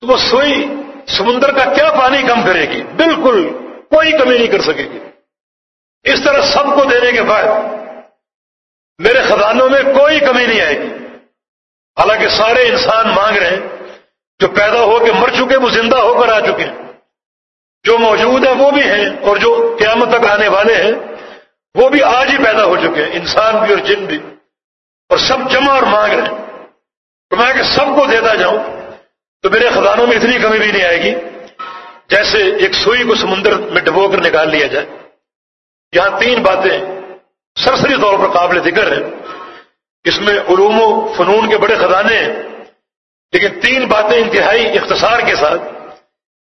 تو وہ سوئی سمندر کا کیا پانی کم کرے گی؟ بالکل کوئی کمی نہیں کر سکے گی۔ اس طرح سب کو دینے کے بعد میرے خزانوں میں کوئی کمی نہیں آئے گی۔ حالانکہ سارے انسان مانگ رہے ہیں جو پیدا ہو کے مر چکے وہ زندہ ہو کر آ چکے ہیں۔ جو موجود ہیں، وہ بھی ہیں اور جو قیامت تک آنے والے ہیں، وہ بھی آج ہی پیدا ہو چکے ہیں، انسان بھی اور جن بھی۔ اور سب جمع اور مانگ رہے ہیں۔ تو میں کہ سب کو دیتا جاؤں، تو میرے خزانوں میں اتنی کمی بھی نہیں آئے گی جیسے ایک سوئی کو سمندر میں ڈبو کر نکال لیا جائے۔ یہاں تین باتیں سرسری طور پر قابل ذکر ہیں۔ اس میں علوم و فنون کے بڑے خزانے ہیں۔ لیکن تین باتیں انتہائی اختصار کے ساتھ۔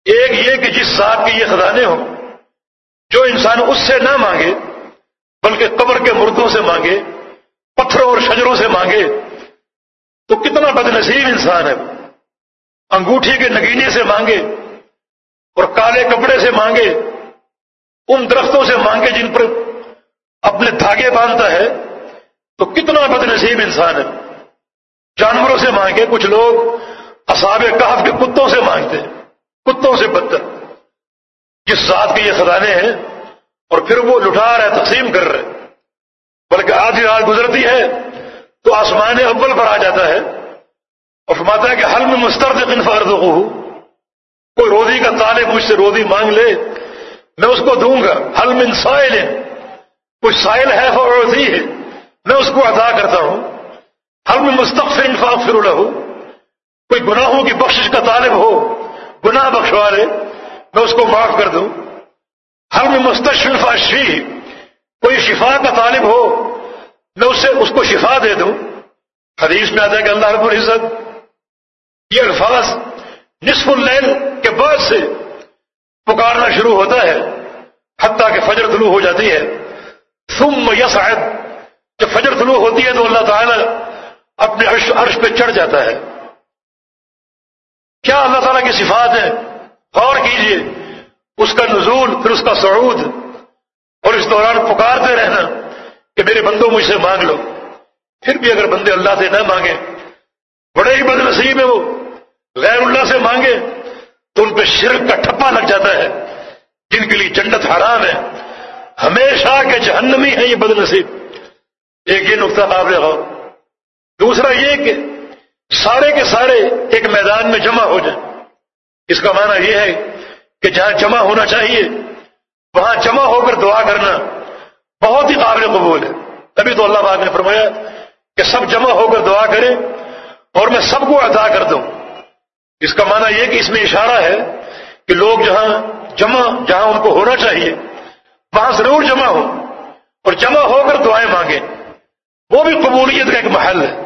ایک یہ کہ جس ذات کے یہ خزانے ہوں، جو انسان اس سے نہ مانگے، بلکہ قبر کے مردوں سے مانگے، پتھروں اور شجروں سے مانگے، تو کتنا بد نصیب انسان ہے۔ انگوٹھی کے نگینے سے مانگے اور کالے کپڑے سے مانگے، ان درختوں سے مانگے جن پر اپنے دھاگے باندھتا ہے۔ تو کتنا بد نصیب انسان ہے؟ جانوروں سے مانگے، کچھ لوگ اصاب کہف کے کتوں سے مانگتے ہیں، کتوں سے بدتر۔ جس ذات کے یہ خزانے ہیں اور پھر وہ لٹا رہے تقسیم کر رہے بلکہ آدھی رات گزرتی ہے تو آسمان اول پر آ جاتا ہے اور فرماتا ہے کہ حل میں مسترد انفرد ہو کوئی روزی کا طالب مجھ سے روزی مانگ لے، میں اس کو دوں گا۔ حل من سائل کچھ سائل ہے روزی ہے۔ میں اس کو ادا کرتا ہوں۔ حل میں مستقفر انفاق فر ہو کوئی گناہوں کی بخشش کا طالب ہو، گناہ بخشوا لے میں اس کو معاف کر دوں۔ حل میں مستشفا شی کوئی شفا کا طالب ہو، میں اس سے اس کو شفا دے دوں۔ حدیث میں آتا ہے کہ اللہ رب العزت یہ الفاظ نصف اللیل کے بعد سے پکارنا شروع ہوتا ہے، حتیٰ کہ فجر طلوع ہو جاتی ہے۔ ثم یسعد جب فجر طلوع ہوتی ہے تو اللہ تعالی اپنے عرش عرش پہ چڑھ جاتا ہے۔ کیا اللہ تعالیٰ کی صفات ہے غور کیجیے۔ اس کا نزول، پھر اس کا سعود اور اس دوران پکارتے رہنا کہ میرے بندوں مجھ سے مانگ لو۔ پھر بھی اگر بندے اللہ سے نہ مانگے، بڑے ہی بد نصیب ہے وہ۔ غیر اللہ سے مانگے تو ان پہ شرک کا ٹھپا لگ جاتا ہے۔ جن کے لیے جنت حرام ہے۔ ہمیشہ کے جہنمی ہے یہ بد نصیب۔ ایک یہ نقطہ قابل غور دوسرا یہ کہ سارے کے سارے ایک میدان میں جمع ہو جائیں۔ اس کا معنی یہ ہے کہ جہاں جمع ہونا چاہیے، وہاں جمع ہو کر دعا کرنا بہت ہی قابل قبول ہے۔ تبھی تو اللہ پاک نے فرمایا کہ سب جمع ہو کر دعا کریں اور میں سب کو ادا کر دوں۔ اس کا معنی یہ کہ اس میں اشارہ ہے کہ لوگ جہاں جمع، جہاں ان کو ہونا چاہیے، وہاں ضرور جمع ہو اور جمع ہو کر دعائیں مانگیں۔ وہ بھی قبولیت کا ایک محل ہے۔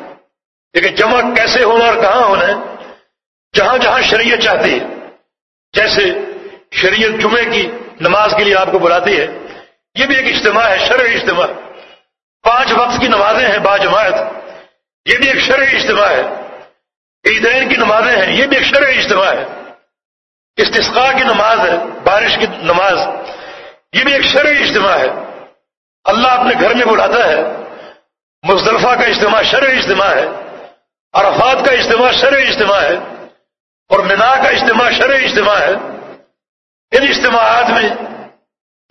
لیکن جمع کیسے ہونا اور کہاں ہونا ہے۔ جہاں جہاں شریعت چاہتی ہے۔ جیسے شریعت جمعے کی نماز کے لیے آپ کو بلاتی ہے۔ یہ بھی ایک اجتماع ہے شرعی اجتماع۔ پانچ وقت کی نمازیں ہیں، با جماعت۔ یہ بھی ایک شرعی اجتماع ہے۔ عیدین کی نمازیں ہیں، یہ بھی ایک شرعی اجتماع ہے۔ استسقاء کی نماز ہے، بارش کی نماز۔ یہ بھی ایک شرعی اجتماع ہے۔ اللہ اپنے گھر میں بلاتا ہے۔ مزدلفہ کا اجتماع شرعی اجتماع ہے، عرفات کا اجتماع شرعی اجتماع ہے، اور منا کا اجتماع شرعی اجتماع ہے۔ ان اجتماعات میں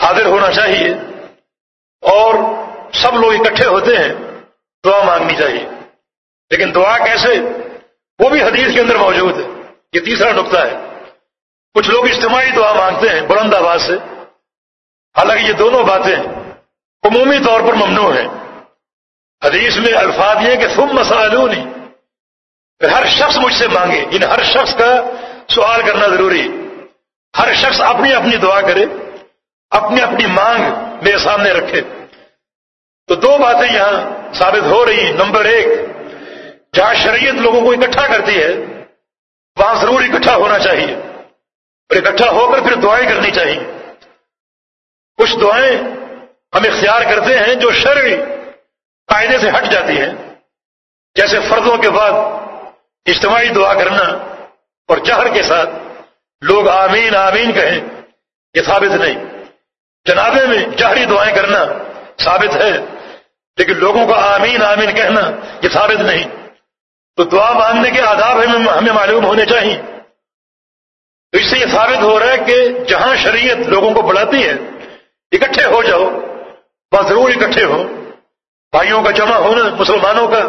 حاضر ہونا چاہیے، اور سب لوگ اکٹھے ہوتے ہیں، دعا مانگنی چاہیے۔ لیکن دعا کیسے؟ وہ بھی حدیث کے اندر موجود ہے، یہ تیسرا نقطہ ہے۔ کچھ لوگ اجتماعی دعا مانگتے ہیں، بلند آباد سے۔ حالانکہ یہ دونوں باتیں عمومی طور پر ممنوع ہیں۔ حدیث میں الفاظ یہ کہ تم مسالونی ہر شخص مجھ سے مانگے ان ہر شخص کا سوال کرنا ضروری ہے۔ ہر شخص اپنی اپنی دعا کرے، اپنی اپنی مانگ میرے سامنے رکھے۔ تو دو باتیں یہاں ثابت ہو رہی ہیں۔ نمبر ایک، جہاں شریعت لوگوں کو اکٹھا کرتی ہے، وہاں ضرور اکٹھا ہونا چاہیے۔ اور اکٹھا ہو کر پھر دعائیں کرنی چاہیے۔ کچھ دعائیں ہم اختیار کرتے ہیں جو شرعی قاعدے سے ہٹ جاتی ہیں جیسے فردوں کے بعد اجتماعی دعا کرنا اور جہر کے ساتھ لوگ آمین آمین کہیں، یہ ثابت نہیں۔ جنابے میں جہری دعائیں کرنا ثابت ہے، لیکن لوگوں کا آمین آمین کہنا یہ ثابت نہیں۔ تو دعا مانگنے کے آداب ہمیں معلوم ہونے چاہیے۔ تو اس سے یہ ثابت ہو رہا ہے کہ جہاں شریعت لوگوں کو بڑھاتی ہے، اکٹھے ہو جاؤ، بس ضرور اکٹھے ہو۔ بھائیوں کا جمع ہونا، مسلمانوں کا،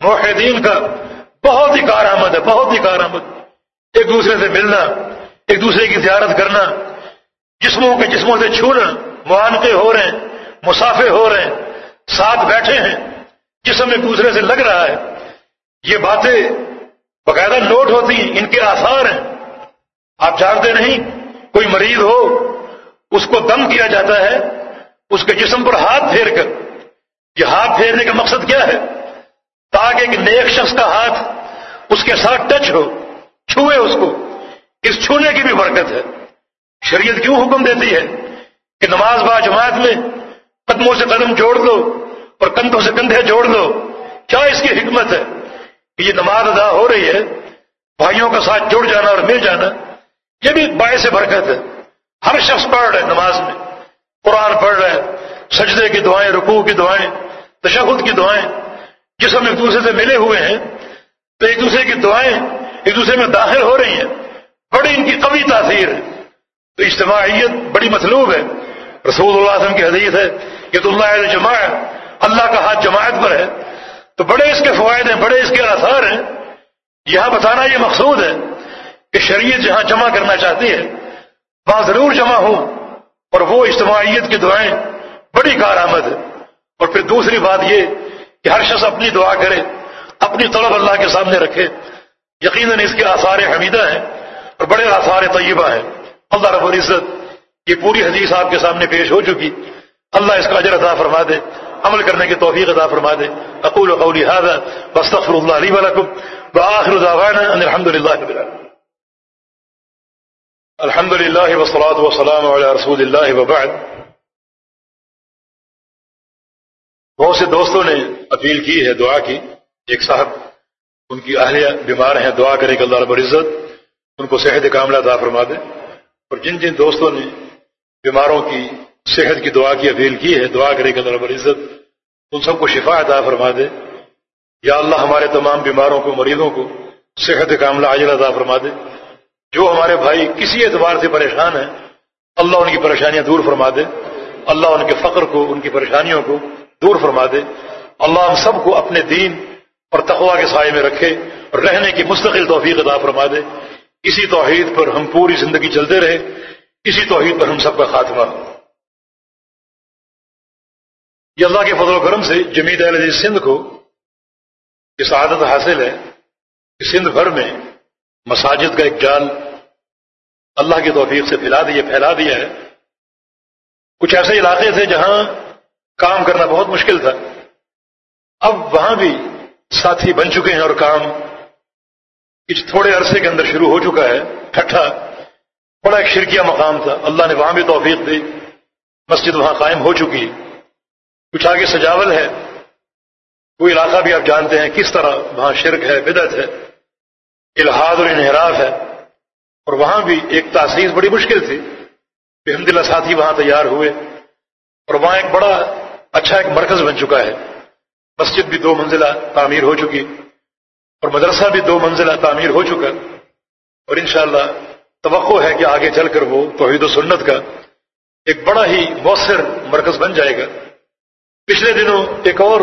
موحدین کا، بہت ہی کارآمد ہے، بہت ہی کارآمد۔ ایک دوسرے سے ملنا، ایک دوسرے کی زیارت کرنا، جسموں کے جسموں سے چھونا، معانقے ہو رہے ہیں، مسافے ہو رہے ہیں، ساتھ بیٹھے ہیں، جسم ایک دوسرے سے لگ رہا ہے۔ یہ باتیں باقاعدہ نوٹ ہوتی ہیں، ان کے آثار ہیں۔ آپ جانتے نہیں، کوئی مریض ہو، اس کو دم کیا جاتا ہے، اس کے جسم پر ہاتھ پھیر کر۔ یہ ہاتھ پھیرنے کا مقصد کیا ہے؟ تاکہ ایک نیک شخص کا ہاتھ اس کے ساتھ ٹچ ہو، چھوئے اس کو۔ اس چھونے کی بھی برکت ہے۔ شریعت کیوں حکم دیتی ہے کہ نماز با جماعت میں قدموں سے قدم جوڑ دو اور کندھوں سے کندھے جوڑ دو؟ کیا اس کی حکمت ہے کہ یہ نماز ادا ہو رہی ہے؟ بھائیوں کا ساتھ جڑ جانا اور مل جانا، یہ بھی باعث برکت ہے۔ ہر شخص پڑھ رہے نماز میں، قرآن پڑھ رہے سجدے کی دعائیں، رکوع کی دعائیں، تشہد کی دعائیں، جس ہم ایک دوسرے سے ملے ہوئے ہیں، تو ایک دوسرے کی دعائیں ایک دوسرے میں داخل ہو رہی ہیں، بڑی ان کی قوی تاثیر ہے۔ تو اجتماعیت بڑی مطلوب ہے۔ رسول اللہ علیہ وسلم کی حدیث ہے کہ تو اللہ جماع اللہ کا ہاتھ جماعت پر ہے۔ تو بڑے اس کے فوائد ہیں، بڑے اس کے آثار ہیں۔ یہاں بتانا یہ مقصود ہے کہ شریعت جہاں جمع کرنا چاہتی ہے، وہاں ضرور جمع ہوں، اور وہ اجتماعیت کی دعائیں بڑی کارآمد ہے۔ اور پھر دوسری بات یہ کہ ہر شخص اپنی دعا کرے، اپنی طلب اللہ کے سامنے رکھے۔ یقیناً اس کے آثار حمیدہ ہیں اور بڑے آثار طیبہ ہیں۔ اللہ رب العزت یہ پوری حدیث آپ کے سامنے پیش ہو چکی۔ اللہ اس کا اجر عطا فرما دے، عمل کرنے کی توفیق عطا فرما دے۔ اقول قولی هذا واستغفر الله لي ولكم واخر دعوانا ان الحمد لله رب العالمين الحمد لله والصلاه والسلام على رسول الله وبعد۔ بہت سے دوستوں نے اپیل کی ہے، دعا کی۔ ایک صاحب ان کی اہلیہ بیمار ہیں، دعا کرے کہ اللہ رب العزت ان کو صحت کاملہ عطا فرما دے۔ اور جن جن دوستوں نے بیماروں کی صحت کی دعا کی، اپیل کی ہے، دعا کرے کہ اللہ رب العزت ان سب کو شفا عطا فرما دے۔ یا اللہ ہمارے تمام بیماروں کو، مریضوں کو صحت کاملہ عاجل عطا فرما دے۔ جو ہمارے بھائی کسی اعتبار سے پریشان ہیں، اللہ ان کی پریشانیاں دور فرما دے۔ اللہ ان کے فقر کو، ان کی پریشانیوں کو دور فرما دے۔ اللہ ہم سب کو اپنے دین اور تقوا کے سائے میں رکھے اور رہنے کی مستقل توفیق عطا فرما دے۔ اسی توحید پر ہم پوری زندگی چلتے رہے۔ اسی توحید پر ہم سب کا خاتمہ ہو۔ یہ اللہ کے فضل و کرم سے جمید علیہ سندھ کو یہ سعادت حاصل ہے کہ سندھ بھر میں مساجد کا ایک جال اللہ کی توفیق سے پھیلا دیا پھیلا دیا ہے۔ کچھ ایسے علاقے تھے جہاں کام کرنا بہت مشکل تھا۔ اب وہاں بھی ساتھی بن چکے ہیں اور کام کچھ تھوڑے عرصے کے اندر شروع ہو چکا ہے۔ ٹھٹھا بڑا ایک شرکیہ مقام تھا۔ اللہ نے وہاں بھی توفیق دی۔ مسجد وہاں قائم ہو چکی۔ کچھ آگے سجاول ہے۔ وہ علاقہ بھی آپ جانتے ہیں کس طرح وہاں شرک ہے بدت ہے۔ الحاد اور انحراف ہے۔ اور وہاں بھی ایک تاثیر بڑی مشکل تھی۔ الحمد للہ ساتھی وہاں تیار ہوئے۔ اور وہاں ایک بڑا اچھا ایک مرکز بن چکا ہے۔ مسجد بھی دو منزلہ تعمیر ہو چکی اور مدرسہ بھی دو منزلہ تعمیر ہو چکا۔ اور انشاءاللہ توقع ہے کہ آگے چل کر وہ توحید و سنت کا ایک بڑا ہی مؤثر مرکز بن جائے گا۔ پچھلے دنوں ایک اور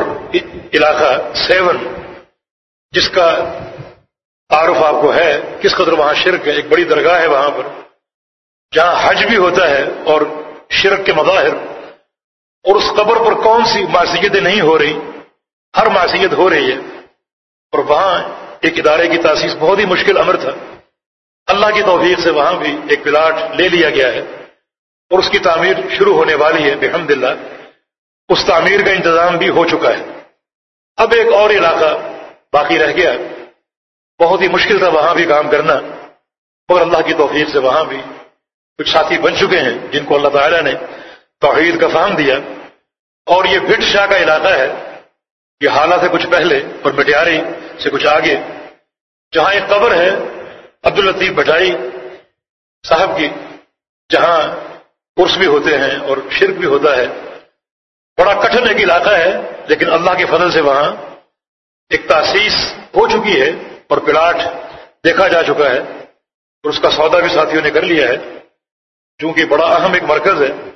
علاقہ سیون، جس کا تعارف آپ کو ہے، کس قدر وہاں شرک ہے، ایک بڑی درگاہ ہے وہاں پر، جہاں حج بھی ہوتا ہے اور شرک کے مظاہر اور اس قبر پر کون سی معصیتیں نہیں ہو رہی؟ ہر معصیت ہو رہی ہے۔ اور وہاں ایک ادارے کی تاسیس بہت ہی مشکل امر تھا۔ اللہ کی توفیق سے وہاں بھی ایک پلاٹ لے لیا گیا ہے۔ اور اس کی تعمیر شروع ہونے والی ہے بحمد اللہ اس تعمیر کا انتظام بھی ہو چکا ہے۔ اب ایک اور علاقہ باقی رہ گیا۔ بہت ہی مشکل تھا وہاں بھی کام کرنا۔ اور اللہ کی توفیق سے وہاں بھی کچھ ساتھی بن چکے ہیں، جن کو اللہ تعالیٰ نے توحید کا فام دیا۔ اور یہ بٹ شاہ کا علاقہ ہے یہ حالات سے کچھ پہلے اور مٹیاری سے کچھ آگے، جہاں ایک قبر ہے عبد الطیف بٹائی صاحب کی، جہاں کورس بھی ہوتے ہیں اور شرک بھی ہوتا ہے۔ بڑا کٹھن ایک علاقہ ہے، لیکن اللہ کے فضل سے وہاں ایک تاسیس ہو چکی ہے اور پلاٹ دیکھا جا چکا ہے۔ اور اس کا سودا بھی ساتھیوں نے کر لیا ہے۔ چونکہ بڑا اہم ایک مرکز ہے،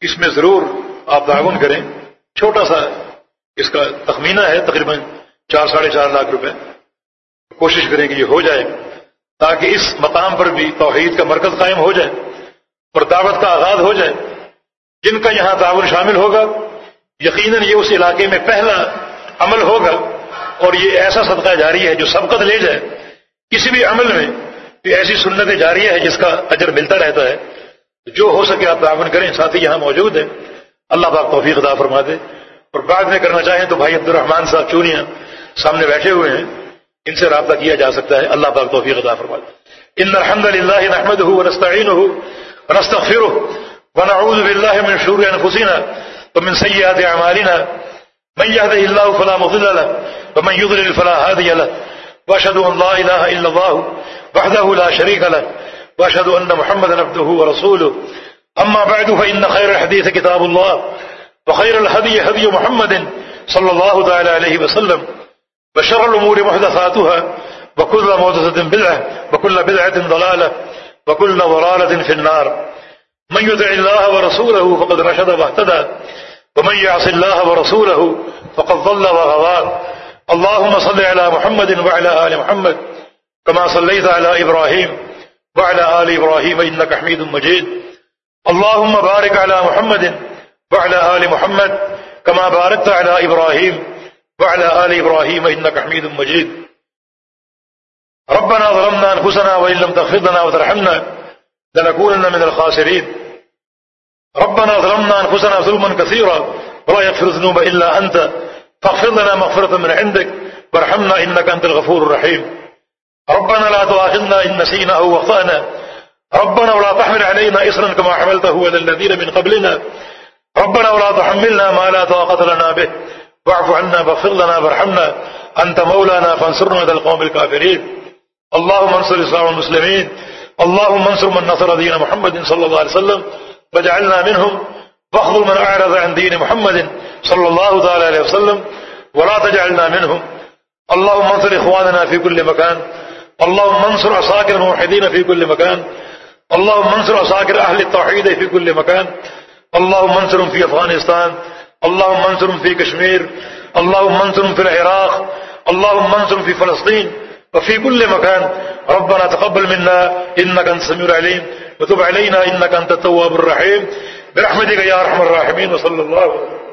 اس میں ضرور آپ تعاون کریں، چھوٹا سا اس کا تخمینہ ہے، تقریباً چار، ساڑھے چار لاکھ روپے۔ کوشش کریں کہ یہ ہو جائے، تاکہ اس مقام پر بھی توحید کا مرکز قائم ہو جائے اور دعوت کا آغاز ہو جائے۔ جن کا یہاں تعاون شامل ہوگا، یقیناً یہ اس علاقے میں پہلا عمل ہوگا اور یہ ایسا صدقہ جاری ہے جو سبقت لے جائے۔ کسی بھی عمل میں یہ ایسی سنت جاری ہے جس کا اجر ملتا رہتا ہے۔ جو ہو سکے آپ تعاون کریں ساتھی یہاں موجود ہیں۔ اللہ پاک توفیق ادا فرما دے۔ اور بعد میں کرنا چاہیں تو بھائی عبد الرحمان صاحب چونیاں سامنے بیٹھے ہوئے ہیں۔ ان سے رابطہ کیا جا سکتا ہے۔ اللہ پاک توفیق عطا فرما دے۔ ان الحمد للہ نحمده ونستعينه ونستغفره ونعوذ بالله من شرور انفسنا ومن سيئات اعمالنا۔ من يهده الله فلا مضل له ومن يضلل فلا هادي له۔ واشهد ان لا اله الا الله وحده لا شريك له۔ واشهد ان محمدا عبده ورسوله اما بعد فان خير الحديث كتاب الله، وخير الهدي هدي محمد صلى الله تعالى عليه وسلم، وشر الامور محدثاتها، وكل محدثه بدعه وكل بدعه ضلاله وكل ضلاله في النار. من يدع الله ورسوله فقد رشد واهتدى، ومن يعص الله ورسوله فقد ضل وغضى. اللهم صل على محمد وعلى آل محمد، كما صليت على إبراهيم وعلى آل إبراهيم، إنك حميد مجيد. اللهم بارك على محمد وعلى آل محمد كما باركت على إبراهيم وعلى آل إبراهيم إنك حميد مجيد. ربنا ظلمنا أنفسنا وإن لم تغفر لنا وترحمنا لنكونن من الخاسرين. ربنا ظلمنا أنفسنا ظلما كثيرا ولا يغفر الذنوب إلا أنت. فاغفر لنا مغفرة من عندك وارحمنا إنك أنت الغفور الرحيم. ربنا لا تؤاخذنا إن نسينا أو وخطأنا ربنا ولا تحمل علينا إصرا كما حملته على الذين من قبلنا. ربنا ولا تحملنا ما لا طاقة لنا به. واعف عنا واغفر لنا وارحمنا. أنت مولانا فانصرنا على القوم الكافرين. اللهم انصر الإسلام والمسلمين. اللهم انصر من نصر دين محمد صلى الله عليه وسلم. وجعلنا منهم. واخذل من أعرض عن دين محمد صلى الله تعالى عليه وسلم. ولا تجعلنا منهم. اللهم انصر إخواننا في كل مكان. اللهم انصر عساكر الموحدين في كل مكان. اللهم انصر عساكر أهل التوحيد في كل مكان اللهم انصرهم في أفغانستان اللهم انصرهم في كشمير اللهم انصرهم في العراق اللهم انصرهم في فلسطين وفي كل مكان ربنا تقبل منا إنك أنت السميع العليم وتب علينا إنك أنت التواب الرحيم برحمتك يا أرحم الراحمين وصلى الله عليه